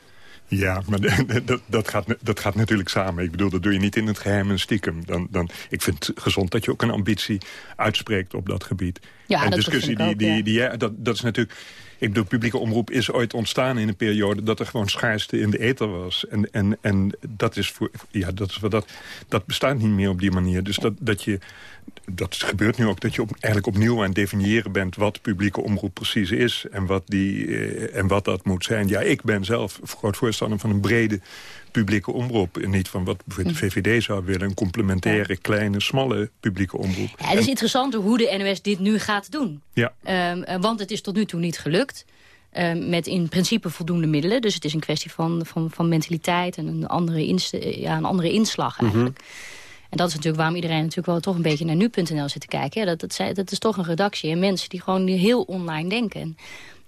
Ja, maar dat, dat, gaat, dat gaat natuurlijk samen. Ik bedoel, dat doe je niet in het geheim en stiekem. Dan, dan, ik vind het gezond dat je ook een ambitie uitspreekt op dat gebied. Ja, en dat discussie die, ook, die, die, ja, dat, dat is natuurlijk... Ik bedoel, publieke omroep is ooit ontstaan in een periode... dat er gewoon schaarste in de ether was. En, en, en dat, is voor, ja, dat, is wat dat, dat bestaat niet meer op die manier. Dus dat, dat je... Dat gebeurt nu ook, dat je op, eigenlijk opnieuw aan het definiëren bent... wat publieke omroep precies is en wat, die, eh, en wat dat moet zijn. Ja, ik ben zelf groot voorstander van een brede publieke omroep. En niet van wat de VVD zou willen. Een complementaire, kleine, smalle publieke omroep. Ja, het is interessant hoe de NOS dit nu gaat doen. Ja. Ehm, eh, want het is tot nu toe niet gelukt. ehm, met in principe voldoende middelen. Dus het is een kwestie van, van, van mentaliteit en een andere, inst- eh, ja, een andere inslag eigenlijk. En dat is natuurlijk waarom iedereen natuurlijk wel toch een beetje naar nu.nl zit te kijken. Ja, dat, dat, dat is toch een redactie en mensen die gewoon heel online denken. En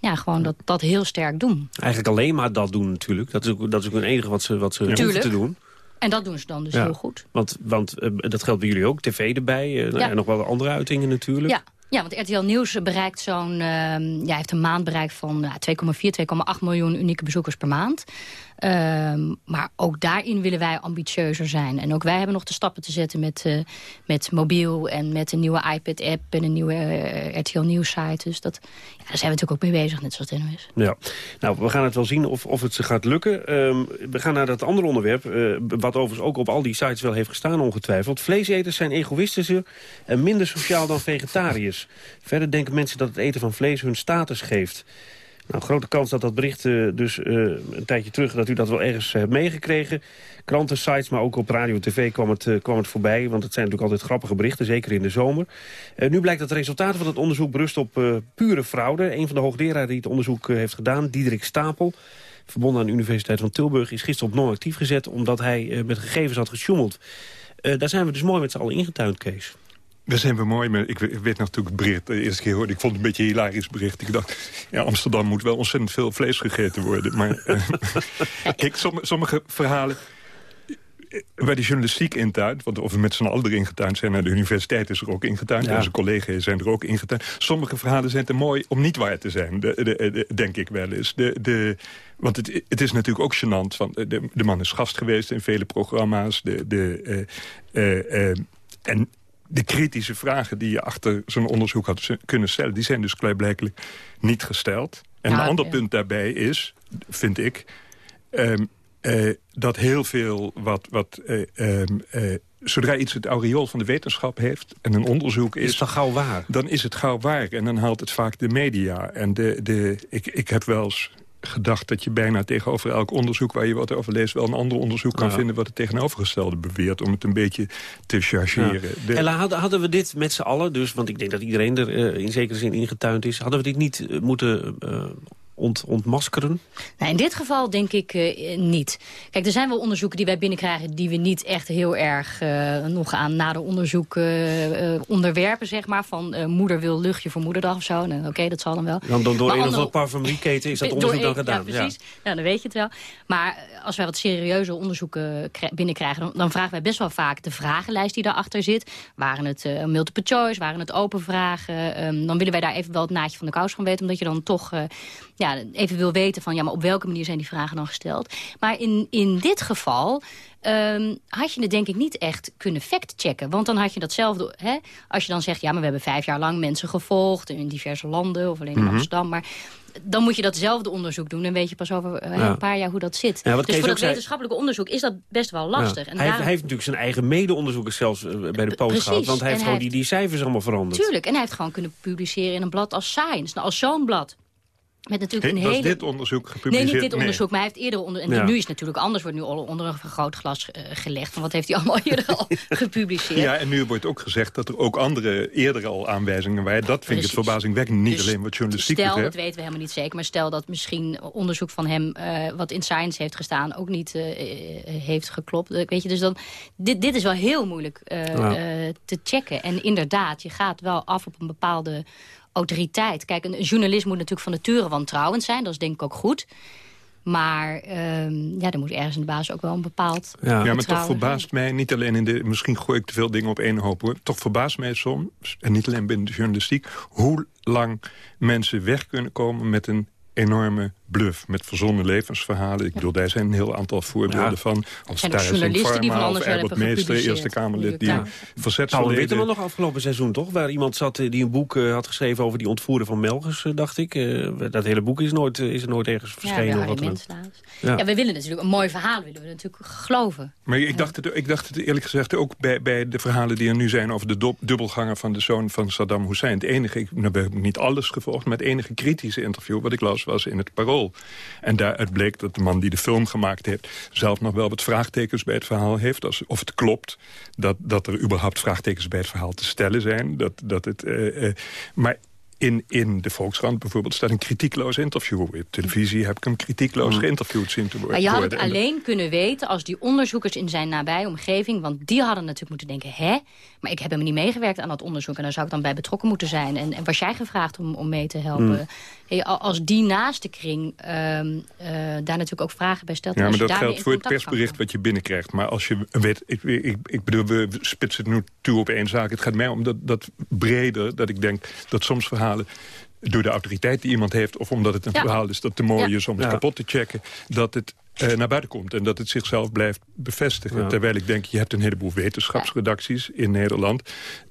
ja, gewoon dat, dat heel sterk doen. Eigenlijk alleen maar dat doen natuurlijk. Dat is ook, dat is ook het enige wat ze, wat ze hoeven te doen. En dat doen ze dan dus Ja. heel goed. Want, want eh, dat geldt bij jullie ook. TV erbij eh, Ja. en nog wel andere uitingen natuurlijk. Ja. Ja, want RTL Nieuws bereikt zo'n, ehm, ja, heeft een maandbereik van nou, 2,4, 2,8 miljoen unieke bezoekers per maand. Ehm, maar ook daarin willen wij ambitieuzer zijn. En ook wij hebben nog de stappen te zetten met, eh, met mobiel en met een nieuwe iPad-app en een nieuwe eh, RTL Nieuws-site. Dus dat, ja, daar zijn we natuurlijk ook mee bezig, net zoals NOS. Ja, nou, we gaan het wel zien of, of het ze gaat lukken. Ehm, we gaan naar dat andere onderwerp, eh, wat overigens ook op al die sites wel heeft gestaan ongetwijfeld. Vleeseters zijn egoïstischer en minder sociaal dan vegetariërs. Verder denken mensen dat het eten van vlees hun status geeft. Nou, grote kans dat dat bericht eh, dus eh, een tijdje terug... dat u dat wel ergens hebt meegekregen. Kranten, sites, maar ook op radio tv kwam het, eh, kwam het voorbij. Want het zijn natuurlijk altijd grappige berichten, zeker in de zomer. Eh, nu blijkt dat de resultaten van het onderzoek berust op eh, pure fraude. Een van de hoogleraren die het onderzoek eh, heeft gedaan, Diederik Stapel... verbonden aan de Universiteit van Tilburg... is gisteren op non-actief gezet omdat hij eh, met gegevens had gesjoemeld. Eh, daar zijn we dus mooi met z'n allen ingetuind, Kees. Daar zijn we mooi, maar ik weet natuurlijk bericht. De eerste keer hoorde ik vond het een beetje een hilarisch bericht. Ik dacht, ja, Amsterdam moet wel ontzettend veel vlees gegeten worden. Maar eh, kijk, sommige, sommige verhalen eh, waar de journalistiek intuint... want of we met z'n allen erin getuind zijn... en de universiteit is er ook ingetuind... Ja. onze collega's zijn er ook ingetuind. Sommige verhalen zijn te mooi om niet waar te zijn, de, de, de- denk ik wel eens. De, de, want het, het is natuurlijk ook gênant. Van, de, de man is gast geweest in vele programma's. De, de, eh, eh, eh, en de kritische vragen die je achter zo'n onderzoek had kunnen stellen... die zijn dus klaarblijkelijk niet gesteld. En Ja, een ander ja. punt daarbij is, vind ik... ehm, eh, dat heel veel wat... wat eh, ehm, eh, zodra iets het aureool van de wetenschap heeft... en een onderzoek is... Is het gauw waar? Dan is het gauw waar. En dan haalt het vaak de media. En de, de, ik, ik heb wel eens gedacht dat je bijna tegenover elk onderzoek... waar je wat over leest, wel een ander onderzoek kan Ja. vinden... wat het tegenovergestelde beweert, om het een beetje te chargeren. De- Ella, hadden, hadden we dit met z'n allen, dus, want ik denk dat iedereen er eh, in zekere zin ingetuind is... hadden we dit niet eh, moeten eh, ont, ontmaskeren? Nou, in dit geval denk ik eh, niet. Kijk, er zijn wel onderzoeken die wij binnenkrijgen... die we niet echt heel erg eh, nog aan nader onderzoek eh, onderwerpen, zeg maar. Van moeder wil luchtje voor moederdag of zo. Nou, Oké, dat zal dan wel. Dan, dan door Maar een of andere- parfumerieketen is dat onderzoek dan gedaan. Ja, precies. Nou, dan weet je het wel. Maar als wij wat serieuze onderzoeken kri- binnenkrijgen... Dan, dan vragen wij best wel vaak de vragenlijst die daarachter zit. Waren het multiple choice? Waren het open vragen? Ehm, dan willen wij daar even wel het naadje van de kous van weten. Omdat je dan toch ja, even wil weten van... ja, maar op welke manier zijn die vragen dan gesteld? Maar in, in dit geval... ehm, had je het denk ik niet echt kunnen factchecken. Want dan had je datzelfde... Hè, als je dan zegt, ja, maar we hebben vijf jaar lang mensen gevolgd... in diverse landen of alleen in Mhm. Amsterdam. Maar dan moet je datzelfde onderzoek doen. En weet je pas over eh, Ja. een paar jaar hoe dat zit. Ja, dus Kees voor dat zei- wetenschappelijke onderzoek is dat best wel lastig. Ja. En hij, heeft, daarom- hij heeft natuurlijk zijn eigen mede-onderzoekers zelfs eh, bij de post gehad. Want hij En heeft hij gewoon die, die cijfers allemaal veranderd. Tuurlijk, en hij heeft gewoon kunnen publiceren in een blad als Science. Nou, als zo'n blad. Met natuurlijk He- een was hele... dit onderzoek Nee, gepubliceerd? niet dit onderzoek, maar hij heeft eerder onder... En Ja. nu is het natuurlijk anders, wordt nu al onder een vergrootglas eh, gelegd. Van wat heeft hij allemaal eerder al gepubliceerd. Ja, en nu wordt ook gezegd dat er ook andere eerder al aanwijzingen waren. Dat vind ik het verbazingwekkend. Niet Dus alleen wat journalistiek Stel, dat betreft. weten we helemaal niet zeker, maar stel dat misschien onderzoek van hem... eh, wat in Science heeft gestaan, ook niet eh, heeft geklopt. Weet je, dus dan, dit, dit is wel heel moeilijk Ja. te checken. En inderdaad, je gaat wel af op een bepaalde autoriteit. Kijk, een, journalist moet natuurlijk van nature wantrouwend zijn. Dat is denk ik ook goed. Maar ehm, ja, er moet ergens in de basis ook wel een bepaald Ja, maar toch verbaast mij, niet alleen in de... Misschien gooi ik te veel dingen op één hoop, hoor. Toch verbaast mij soms, en niet alleen binnen de journalistiek... hoe lang mensen weg kunnen komen met een enorme bluff. Met verzonnen levensverhalen. Ik bedoel, daar zijn een heel aantal voorbeelden Ja. van. Als journalisten die van anders hebben Meester, Eerste. Kamerlid... die Ja. Paul verzetsverleden... Witteman nog afgelopen seizoen, toch? Waar iemand zat eh, die een boek eh, had geschreven over die ontvoeren van Melgers, eh, dacht ik. Eh, dat hele boek is nooit, is er nooit ergens Ja, verschenen. bij of wat dan. Ja. Ja. we willen natuurlijk een mooi verhaal, willen we natuurlijk geloven. Maar ik dacht, het, ik dacht het eerlijk gezegd ook bij, bij de verhalen die er nu zijn... over de do- dubbelganger van de zoon van Saddam Hussein. Het enige, ik nou, we hebben niet alles gevolgd... maar het enige kritische interview wat ik las was in het Parool. En daaruit bleek dat de man die de film gemaakt heeft... zelf nog wel wat vraagtekens bij het verhaal heeft. Als, of het klopt dat, dat er überhaupt vraagtekens bij het verhaal te stellen zijn. Dat, dat het, eh, eh, maar in, in de Volkskrant bijvoorbeeld staat een kritiekloos interview. Op televisie heb ik hem kritiekloos geïnterviewd zien te worden. Maar je had het alleen kunnen weten als die onderzoekers in zijn nabije omgeving... want die hadden natuurlijk moeten denken, hè? Maar ik heb hem niet meegewerkt aan dat onderzoek... en daar zou ik dan bij betrokken moeten zijn. En, en was jij gevraagd om, om mee te helpen? Hmm. Hey, als die naaste kring ehm, eh, daar natuurlijk ook vragen bij stelt... Ja, maar dat geldt voor het persbericht wat je binnenkrijgt. Maar als je weet, ik, ik, ik bedoel, we spitsen het nu toe op één zaak. Het gaat mij om dat, dat breder, dat ik denk dat soms verhalen door de autoriteit die iemand heeft... of omdat het een Ja. verhaal is dat te mooi Ja. is om het Ja. kapot te checken... dat het eh, naar buiten komt en dat het zichzelf blijft bevestigen. Ja. Terwijl ik denk, je hebt een heleboel wetenschapsredacties in Nederland.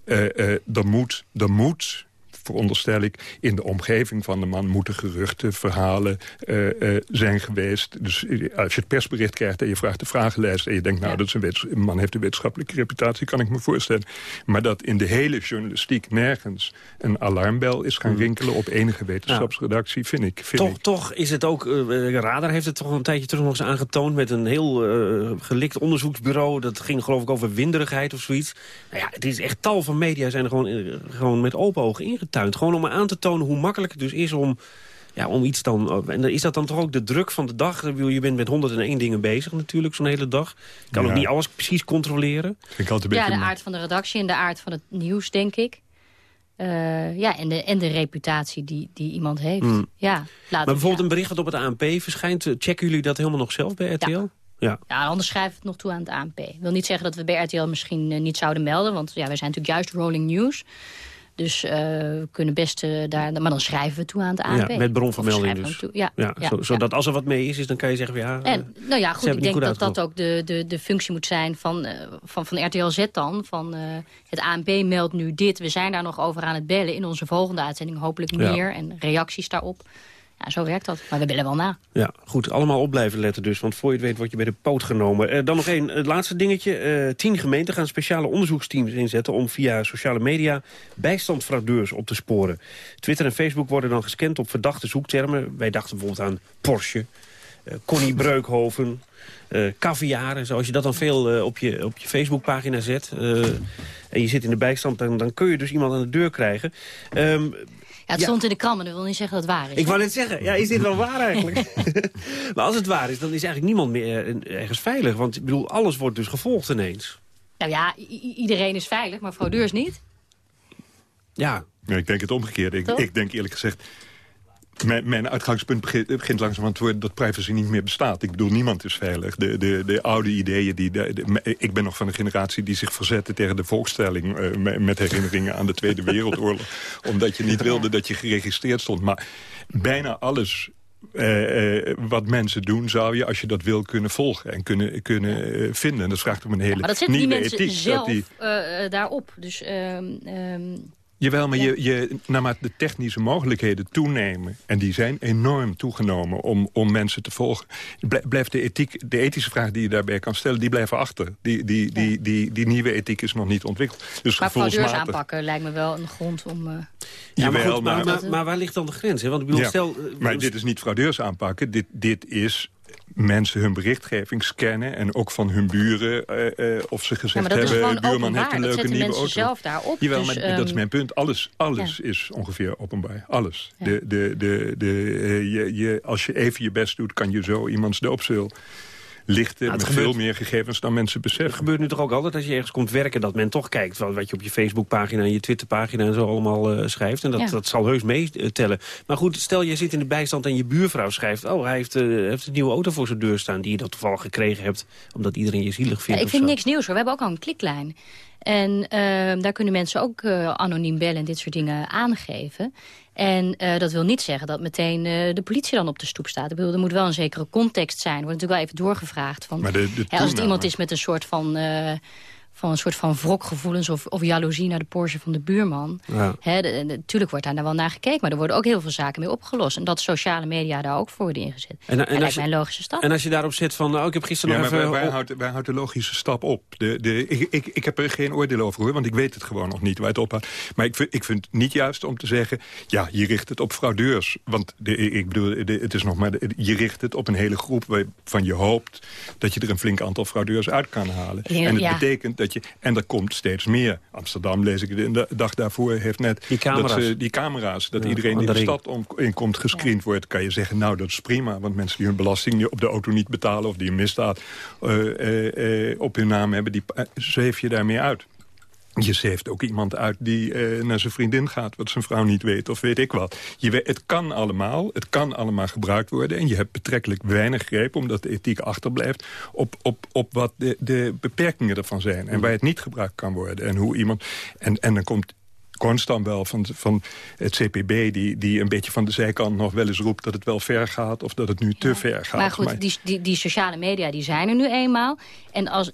Eh eh er moet... Er moet veronderstel ik, in de omgeving van de man... moeten geruchten, verhalen eh, eh, zijn geweest. Dus eh, als je het persbericht krijgt en je vraagt de vragenlijst... en je denkt, nou, dat is een, man heeft een wetenschappelijke reputatie... kan ik me voorstellen. Maar dat in de hele journalistiek nergens een alarmbel is gaan rinkelen... op enige wetenschapsredactie, vind ik... Vind Toch, ik toch is het ook, Radar heeft het toch een tijdje terug nog eens aangetoond... met een heel gelikt onderzoeksbureau. Dat ging geloof ik over winderigheid of zoiets. Nou ja, het is echt tal van media zijn er gewoon, gewoon met open ogen ingetuind. Gewoon om aan te tonen hoe makkelijk het dus is om Ja, om iets dan... En is dat dan toch ook de druk van de dag? Je bent met 101 dingen bezig natuurlijk, zo'n hele dag. Je kan Ja. ook niet alles precies controleren. Ik Ja, de aard van de redactie en de aard van het nieuws, denk ik. Eh, ja, en de, en de reputatie die, die iemand heeft. Mm. Ja, laten Maar we- bijvoorbeeld een bericht dat op het ANP verschijnt... eh, checken jullie dat helemaal nog zelf bij RTL? Ja. Ja, anders schrijven we het nog toe aan het ANP. Ik wil niet zeggen dat we bij RTL misschien eh, niet zouden melden. Want ja, wij zijn natuurlijk juist rolling news. Dus eh, we kunnen best eh, daar... Maar dan schrijven we toe aan het ANP. Ja, met bronvermelding dus. Ja, Ja, ja, zo- ja. zodat als er wat mee is, is, dan kan je zeggen... Ja, eh, En, nou ja, goed, ik denk dat dat ook de, de, de functie moet zijn van, eh, van, van RTL Z dan. Van, eh, het ANP meldt nu dit. We zijn daar nog over aan het bellen. In onze volgende uitzending hopelijk meer. En reacties daarop. Ja, zo werkt dat. Maar we bellen wel na. Ja, goed. Allemaal op blijven letten dus. Want voor je het weet word je bij de poot genomen. Eh, dan nog één, het laatste dingetje. Eh, tien gemeenten gaan speciale onderzoeksteams inzetten... om via sociale media bijstandfraudeurs op te sporen. Twitter en Facebook worden dan gescand op verdachte zoektermen. Wij dachten bijvoorbeeld aan Porsche, eh, Connie Breukhoven... eh caviar. Als je dat dan veel op je, op je Facebookpagina zet... en je zit in de bijstand, dan, dan kun je dus iemand aan de deur krijgen. Ehm, Ja, het Ja. stond in de krant, maar dat wil niet zeggen dat het waar is. ik hè? wou net zeggen, ja, is dit wel waar eigenlijk? maar als het waar is, dan is eigenlijk niemand meer eh, ergens veilig. Want ik bedoel, alles wordt dus gevolgd ineens. Nou ja, iedereen is veilig, maar fraudeurs niet. Ja. Nee, ik denk het omgekeerde. Ik, ik denk eerlijk gezegd... Mijn, mijn uitgangspunt begint, begint langzaam te worden dat privacy niet meer bestaat. Ik bedoel, niemand is veilig. De, de, de oude ideeën, die, de, de- ik ben nog van de generatie die zich verzette tegen de volkstelling... eh, me- met herinneringen aan de Tweede Wereldoorlog. omdat je niet wilde dat je geregistreerd stond. Maar bijna alles eh, eh, wat mensen doen, zou je, als je dat wil, kunnen volgen en kunnen, kunnen vinden. En dat vraagt om een hele Maar dat die nieuwe mensen ethiek. zelf dat die, eh, eh, daarop. Dus ehm, ehm, Jawel, maar je, je, naarmate de technische mogelijkheden toenemen... en die zijn enorm toegenomen om, om mensen te volgen... blij- blijft de, ethiek, de ethische vraag die je daarbij kan stellen, die blijven achter. Die, die, die, die, die nieuwe ethiek is nog niet ontwikkeld. Dus maar fraudeurs aanpakken lijkt me wel een grond om... eh, Ja, maar, Jawel, goed, maar, maar- maar, maar waar ligt dan de grens? Hè? Want ik bedoel, Ja, stel... eh, maar dit is niet fraudeurs aanpakken. Dit, dit is mensen hun berichtgeving scannen... en ook van hun buren of ze Ja, gezegd maar dat is hebben... buurman openbaar. heeft een leuke nieuwe auto. zelf daarop. Jawel, Dus, maar dat is ehm, mijn punt. Alles, alles is ongeveer openbaar. Alles. De, de, de, de, eh, je, je, als je even je best doet, kan je zo iemands doopzeel lichten... Nou, met gebeurt- veel meer gegevens dan mensen beseffen. Het gebeurt nu toch ook altijd als je ergens komt werken... dat men toch kijkt wat, wat je op je Facebookpagina en je Twitterpagina en zo allemaal eh, schrijft. En dat, Ja. dat zal heus meetellen. Maar goed, stel je zit in de bijstand en je buurvrouw schrijft... oh, hij heeft, eh, heeft een nieuwe auto voor zijn deur staan... die je dat toevallig gekregen hebt, omdat iedereen je zielig Ja, vindt. ik of vind zo. niks nieuws hoor. We hebben ook al een kliklijn. En ehm, daar kunnen mensen ook eh, anoniem bellen en dit soort dingen aangeven. En eh, dat wil niet zeggen dat meteen eh, de politie dan op de stoep staat. Ik bedoel, er moet wel een zekere context zijn. Er wordt natuurlijk wel even doorgevraagd. Van, Maar de- de hè, als het iemand is met een soort van... van een soort van wrokgevoelens of, of jaloezie naar de Porsche van de buurman. Ja. Hè, de- de- natuurlijk wordt daar nou wel naar gekeken, maar er worden ook heel veel zaken mee opgelost. En dat sociale media daar ook voor worden ingezet. En, En, en, een logische stap. en als je daarop zet van... nou, ik heb gisteren Ja, nog maar even... waar, op- houdt, houdt de logische stap op? De, de, ik, ik, ik heb er geen oordeel over, hoor, want ik weet het gewoon nog niet waar het ophoudt. Maar ik vind, ik vind het niet juist om te zeggen... ja, je richt het op fraudeurs. Want de, ik bedoel, de, het is nog maar de- je richt het op een hele groep... waarvan je hoopt dat je er een flink aantal fraudeurs uit kan halen. en het ja. betekent dat en er komt steeds meer. Amsterdam, lees ik de, dag daarvoor, heeft net... Die camera's. Dat ze, die camera's, dat Ja, iedereen die de stad om, in komt gescreend wordt... kan je zeggen, nou, dat is prima. Want mensen die hun belasting op de auto niet betalen... of die een misdaad eh, eh, eh, op hun naam hebben... die uh, zeef je daarmee uit. Je zeeft ook iemand uit die eh, naar zijn vriendin gaat... wat zijn vrouw niet weet of weet ik wat. Je weet, het kan allemaal, het kan allemaal gebruikt worden... en je hebt betrekkelijk weinig greep, omdat de ethiek achterblijft... op, op, op wat de, de beperkingen ervan zijn. En waar het niet gebruikt kan worden. En hoe iemand... En, en dan komt constant wel van, van het CPB... Die, die een beetje van de zijkant nog wel eens roept dat het wel ver gaat... of dat het nu te ver gaat. Maar goed, Die, die, die sociale media die zijn er nu eenmaal. En als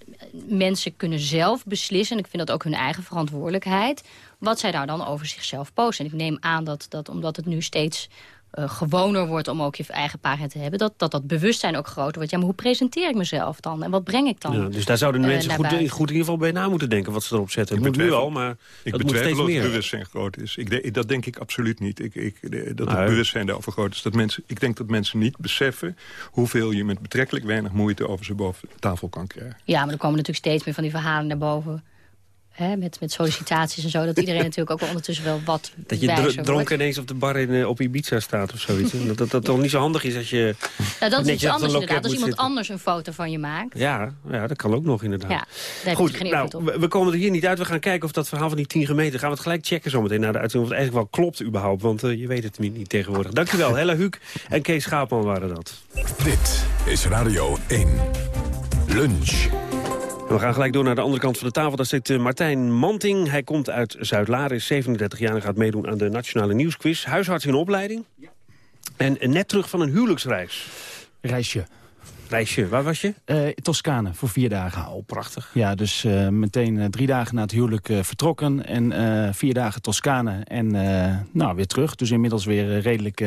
mensen kunnen zelf beslissen, en ik vind dat ook hun eigen verantwoordelijkheid... wat zij daar dan over zichzelf posten. En ik neem aan dat, dat omdat het nu steeds eh, gewoner wordt om ook je eigen pagina te hebben... dat dat, dat bewustzijn ook groter wordt. Ja, maar hoe presenteer ik mezelf dan? En wat breng ik dan? Ja, dus daar zouden de eh, mensen goed, goed in ieder geval bij na moeten denken... wat ze erop zetten. Het moet nu al, maar Ik dat moet steeds betwijfel of het meer. bewustzijn groot is. Ik de- dat denk ik absoluut niet. Ik, ik, de- dat Nou, het bewustzijn daarover groot is. Dat mensen, ik denk dat mensen niet beseffen hoeveel je met betrekkelijk weinig moeite over ze boven tafel kan krijgen. Ja, maar er komen natuurlijk steeds meer van die verhalen naar boven. Hè, met, met sollicitaties en zo... dat iedereen natuurlijk ook wel ondertussen wel wat Dat je dr dronken wordt. ineens op de bar in, eh, op Ibiza staat of zoiets. hè? dat, dat dat toch niet zo handig is als je... Nou, dat is iets anders inderdaad. Als moet iemand zitten. anders een foto van je maakt. Ja, ja, dat kan ook nog inderdaad. Ja, daar heb Goed, geen nou, invloed op. we, we komen er hier niet uit. We gaan kijken of dat verhaal van die 10 gemeenten... gaan we het gelijk checken zometeen naar de uitzending... of het eigenlijk wel klopt überhaupt, want eh, je weet het niet, niet tegenwoordig. Dankjewel, Hella Huuk en Kees Schaapman waren dat. Dit is Radio 1. Lunch. We gaan gelijk door naar de andere kant van de tafel. Daar zit eh, Martijn Manting. Hij komt uit Zuid-Laren, is 37 jaar en gaat meedoen aan de Nationale Nieuwsquiz. Huisarts in opleiding. En eh, net terug van een huwelijksreis. Reisje. Reisje, waar was je? Eh, Toscane, voor vier dagen. Oh, prachtig. Ja, dus eh, meteen eh, drie dagen na het huwelijk vertrokken. En vier dagen Toscane. En nou, weer terug. Dus inmiddels weer redelijk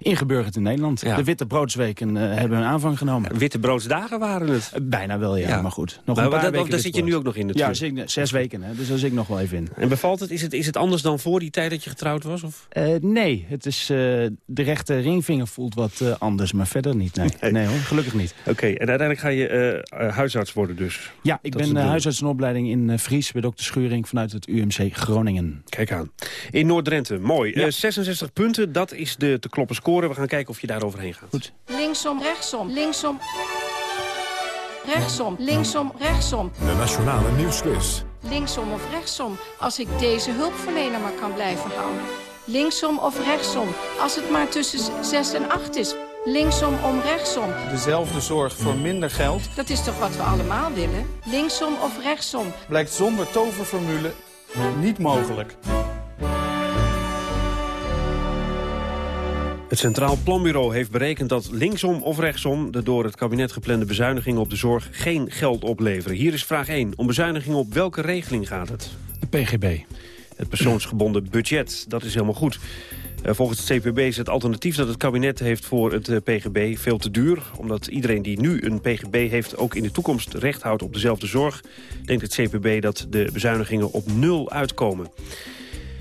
ingeburgerd in Nederland. Ja. De Witte Broodsweken hebben hun aanvang genomen. Witte broodsdagen waren het? Bijna wel, ja. Ja. Maar goed. Nog Maar een paar dat- weken daar zit je nu ook nog in Ja, natuurlijk. zit ik- zes weken. Hè, dus daar zit ik nog wel even in. En bevalt het? Is, het? is het anders dan voor die tijd dat je getrouwd was? Of? Nee, het is, de rechte ringvinger voelt wat anders, maar verder niet. Nee, nee hoor, gelukkig niet. Oké, en uiteindelijk ga je eh, eh, huisarts worden dus? Ja, ik Dat ben uh, doel. huisarts in opleiding in eh, Fries bij dokter Schuring vanuit het UMC Groningen. Kijk aan. In Noord-Drenthe, mooi. Eh, 66 punten, dat is de te kloppen score. We gaan kijken of je daar overheen gaat. Goed. Linksom, rechtsom, linksom. Rechtsom, linksom, rechtsom. De Nationale Nieuwsquiz. Linksom of rechtsom, als ik deze hulpverlener maar kan blijven houden. Linksom of rechtsom, als het maar tussen 6 en 8 is. Linksom om rechtsom, Dezelfde zorg voor minder geld dat is toch wat we allemaal willen? Linksom of rechtsom, blijkt zonder toverformule niet mogelijk. Het Centraal Planbureau heeft berekend dat linksom of rechtsom... de door het kabinet geplande bezuinigingen op de zorg geen geld opleveren. Hier is vraag 1. Om bezuinigingen op welke regeling gaat het? De PGB. Het persoonsgebonden budget, dat is helemaal goed. Eh, Volgens het CPB is het alternatief dat het kabinet heeft voor het eh, PGB veel te duur. Omdat iedereen die nu een PGB heeft ook in de toekomst recht houdt op dezelfde zorg... denkt het CPB dat de bezuinigingen op nul uitkomen.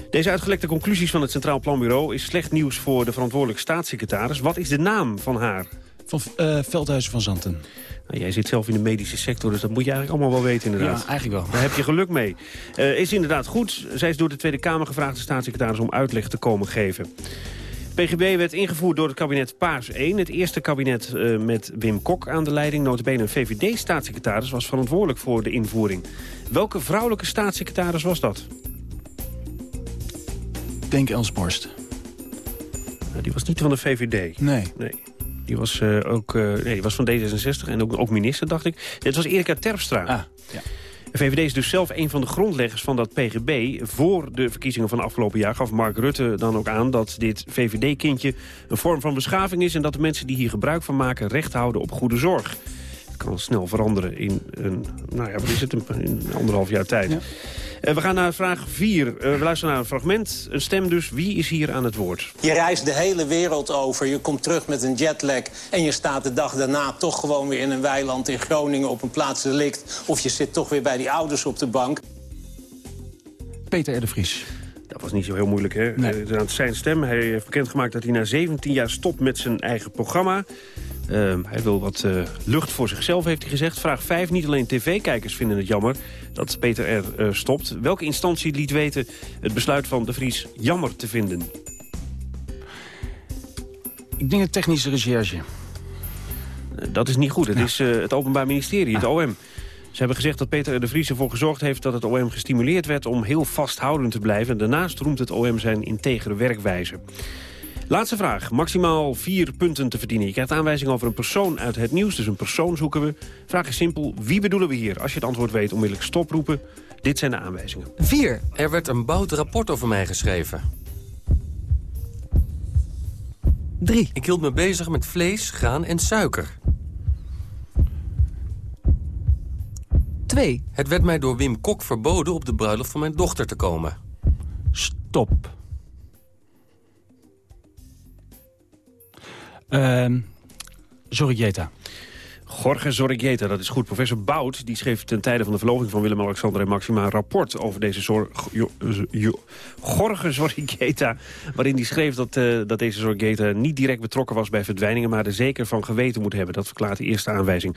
Deze uitgelekte conclusies van het Centraal Planbureau is slecht nieuws voor de verantwoordelijke staatssecretaris. Wat is de naam van haar? Van eh, Veldhuizen van Zanten. Nou, jij zit zelf in de medische sector, dus dat moet je eigenlijk allemaal wel weten inderdaad. Ja, eigenlijk wel. Daar heb je geluk mee. Eh, is inderdaad goed. Zij is door de Tweede Kamer gevraagd de staatssecretaris om uitleg te komen geven. PGB werd ingevoerd door het kabinet Paars 1. Het eerste kabinet eh, met Wim Kok aan de leiding. Notabene een VVD-staatssecretaris was verantwoordelijk voor de invoering. Welke vrouwelijke staatssecretaris was dat? Denk Els Borst. Nou, die was niet van de VVD. Nee. Nee. Die was, eh, ook, eh, nee, die was van D66 en ook, ook minister, dacht ik. Het was Erika Terpstra. Ah, ja. De VVD is dus zelf een van de grondleggers van dat PGB. Voor de verkiezingen van afgelopen jaar gaf Mark Rutte dan ook aan... dat dit VVD-kindje een vorm van beschaving is... en dat de mensen die hier gebruik van maken recht houden op goede zorg. Het kan snel veranderen in een, nou ja, wat is het, een, in anderhalf jaar tijd. Eh, we gaan naar vraag 4. we luisteren naar een fragment. Een stem dus. Wie is hier aan het woord? Je reist de hele wereld over, je komt terug met een jetlag... en je staat de dag daarna toch gewoon weer in een weiland in Groningen... op een plaatsdelict, of je zit toch weer bij die ouders op de bank. Peter R. de Vries. Dat was niet zo heel moeilijk, hè? Eh, Het is zijn stem. Hij heeft bekendgemaakt dat hij na 17 jaar stopt met zijn eigen programma. Ehm, hij wil wat eh, lucht voor zichzelf, heeft hij gezegd. Vraag 5. Niet alleen tv-kijkers vinden het jammer dat Peter R. eh, stopt. Welke instantie liet weten het besluit van de Vries jammer te vinden? Ik denk de technische recherche. Eh, dat is niet goed. Het is het Openbaar Ministerie, het OM. Ze hebben gezegd dat Peter de Vries ervoor gezorgd heeft dat het OM gestimuleerd werd om heel vasthoudend te blijven. En daarnaast roemt het OM zijn integere werkwijze. Laatste vraag. Maximaal vier punten te verdienen. Je krijgt aanwijzing over een persoon uit het nieuws. Dus een persoon zoeken we. Vraag is simpel. Wie bedoelen we hier? Als je het antwoord weet, onmiddellijk stoproepen. Dit zijn de aanwijzingen. 4. Er werd een bout rapport over mij geschreven. 3. Ik hield me bezig met vlees, graan en suiker. 2. Het werd mij door Wim Kok verboden op de bruiloft van mijn dochter te komen. Stop. Ehm Zorry Jeta. Jorge Zorrigueta, dat is goed. Professor Bout die schreef ten tijde van de verloving van Willem-Alexander en Maxima... een rapport over deze Zor jo, jo, Jorge waarin hij schreef dat, uh, dat deze Zorrigueta niet direct betrokken was bij verdwijningen... maar er zeker van geweten moet hebben. Dat verklaart de eerste aanwijzing.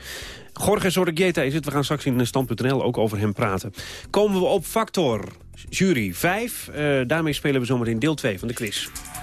Jorge Zorrigueta is het. We gaan straks in stand.nl ook over hem praten. Komen we op Factor, jury 5. Uh, daarmee spelen we zometeen deel 2 van de quiz.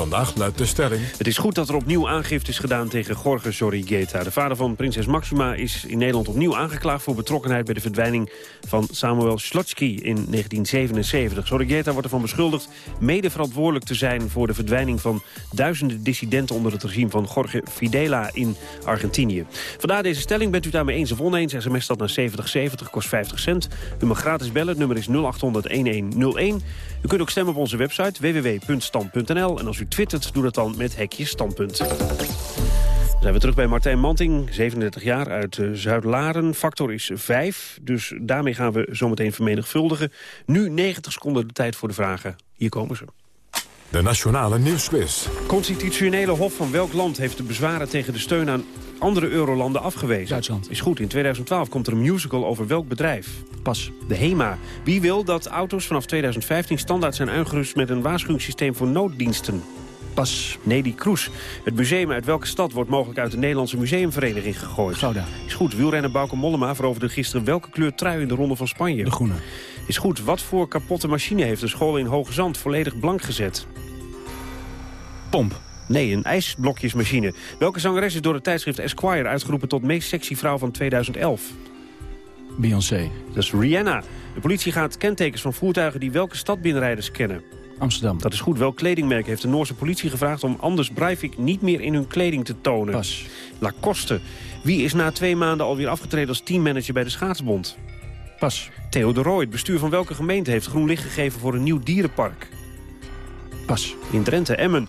Vandaag luidt de stelling. Het is goed dat er opnieuw aangifte is gedaan tegen Jorge Zorrigueta. De vader van prinses Maxima is in Nederland opnieuw aangeklaagd... voor betrokkenheid bij de verdwijning van Samuel Slotsky in 1977. Zorrigueta wordt ervan beschuldigd mede verantwoordelijk te zijn... voor de verdwijning van duizenden dissidenten... onder het regime van Jorge Fidela in Argentinië. Vandaar deze stelling. Bent u daarmee eens of oneens? SMS dat naar 7070, kost 50 cent. U mag gratis bellen. Het nummer is 0800-1101. U kunt ook stemmen op onze website www.stand.nl. En als u twittert, doe dat dan met hekje standpunt. Dan zijn we terug bij Martijn Manting, 37 jaar, uit uh, Zuid-Laren. Factor is 5, dus daarmee gaan we zometeen vermenigvuldigen. Nu 90 seconden de tijd voor de vragen. Hier komen ze. De Nationale Nieuwsquiz. Constitutionele Hof van welk land heeft de bezwaren tegen de steun aan andere eurolanden afgewezen? Duitsland. Is goed. In 2012 komt er een musical over welk bedrijf? Pas. De HEMA. Wie wil dat auto's vanaf 2015 standaard zijn uitgerust met een waarschuwingssysteem voor nooddiensten? Pas. Nelly Kroes. Het museum uit welke stad wordt mogelijk uit de Nederlandse museumvereniging gegooid? Gouda. Is goed. Wielrenner Bauke Mollema veroverde gisteren welke kleur trui in de Ronde van Spanje? De groene. Is goed. Wat voor kapotte machine heeft de school in Hoge Zand volledig blank gezet? Pomp. Nee, een ijsblokjesmachine. Welke zangeres is door het tijdschrift Esquire uitgeroepen tot meest sexy vrouw van 2011? Beyoncé. Dat is Rihanna. De politie gaat kentekens van voertuigen die welke stad binnenrijden scannen. Amsterdam. Dat is goed. Welk kledingmerk heeft de Noorse politie gevraagd om Anders Breivik niet meer in hun kleding te tonen? Pas. Lacoste. Wie is na twee maanden alweer afgetreden als teammanager bij de Schaatsbond? Pas. Theo de Rooij. Het bestuur van welke gemeente heeft groen licht gegeven voor een nieuw dierenpark? Pas. In Drenthe, Emmen.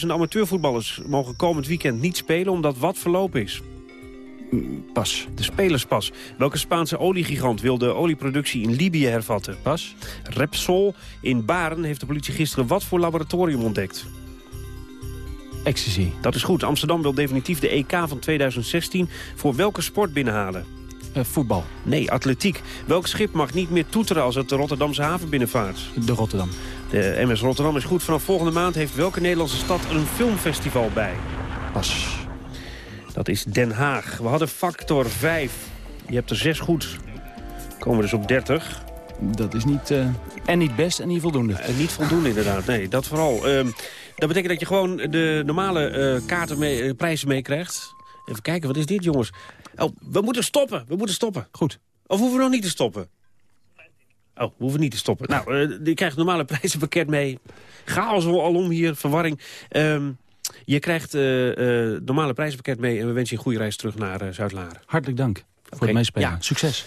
10.000 amateurvoetballers mogen komend weekend niet spelen omdat wat verlopen is. Pas. De spelerspas. Welke Spaanse oliegigant wil de olieproductie in Libië hervatten? Pas. Repsol. In Baren heeft de politie gisteren wat voor laboratorium ontdekt? Ecstasy. Dat is goed. Amsterdam wil definitief de EK van 2016 voor welke sport binnenhalen? Uh, voetbal. Nee, atletiek. Welk schip mag niet meer toeteren als het de Rotterdamse haven binnenvaart? De Rotterdam. De MS Rotterdam is goed. Vanaf volgende maand heeft welke Nederlandse stad een filmfestival bij? Pas. Dat is Den Haag. We hadden factor 5. Je hebt er 6 goed. Komen we dus op 30. Dat is niet... Uh, en niet best en niet voldoende. En niet voldoende inderdaad. Nee, dat vooral. Uh, dat betekent dat je gewoon de normale kaarten mee, prijzen meekrijgt. Even kijken, wat is dit jongens? Oh, we moeten stoppen. We moeten stoppen. Goed. Of hoeven we nog niet te stoppen? Oh, we hoeven niet te stoppen. Nou, uh, je krijgt het normale prijzenpakket mee. Chaos alom hier, verwarring. Um, je krijgt uh, uh, het normale prijzenpakket mee... en we wensen je een goede reis terug naar Zuid-Laren. Hartelijk dank voor het meespelen. Ja. Succes.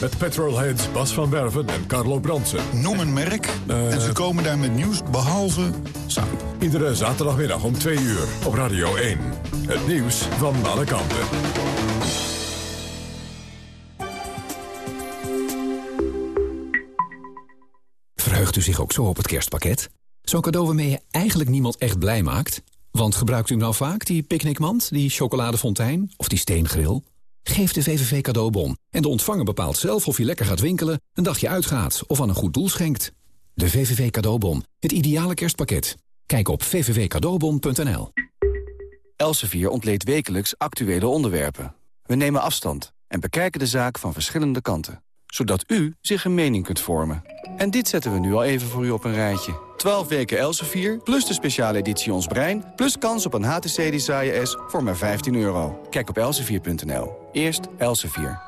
Met petrolheads Bas van Werven en Carlo Bransen. Noem een merk uh, en ze komen daar met nieuws behalve samen. Iedere zaterdagmiddag om 2 uur op Radio 1. Het nieuws van alle kanten. Verheugt u zich ook zo op het kerstpakket? Zo'n cadeau waarmee je eigenlijk niemand echt blij maakt? Want gebruikt u nou vaak die picknickmand, die chocoladefontein of die steengril? Geef de VVV cadeaubon en de ontvanger bepaalt zelf of je lekker gaat winkelen, een dagje uitgaat of aan een goed doel schenkt. De VVV cadeaubon, het ideale kerstpakket. Kijk op vvvcadeaubon.nl. Elsevier ontleedt wekelijks actuele onderwerpen. We nemen afstand en bekijken de zaak van verschillende kanten. Zodat u zich een mening kunt vormen. En dit zetten we nu al even voor u op een rijtje. 12 weken Elsevier, plus de speciale editie Ons Brein... plus kans op een HTC Desire S voor maar 15 euro. Kijk op elsevier.nl. Eerst Elsevier.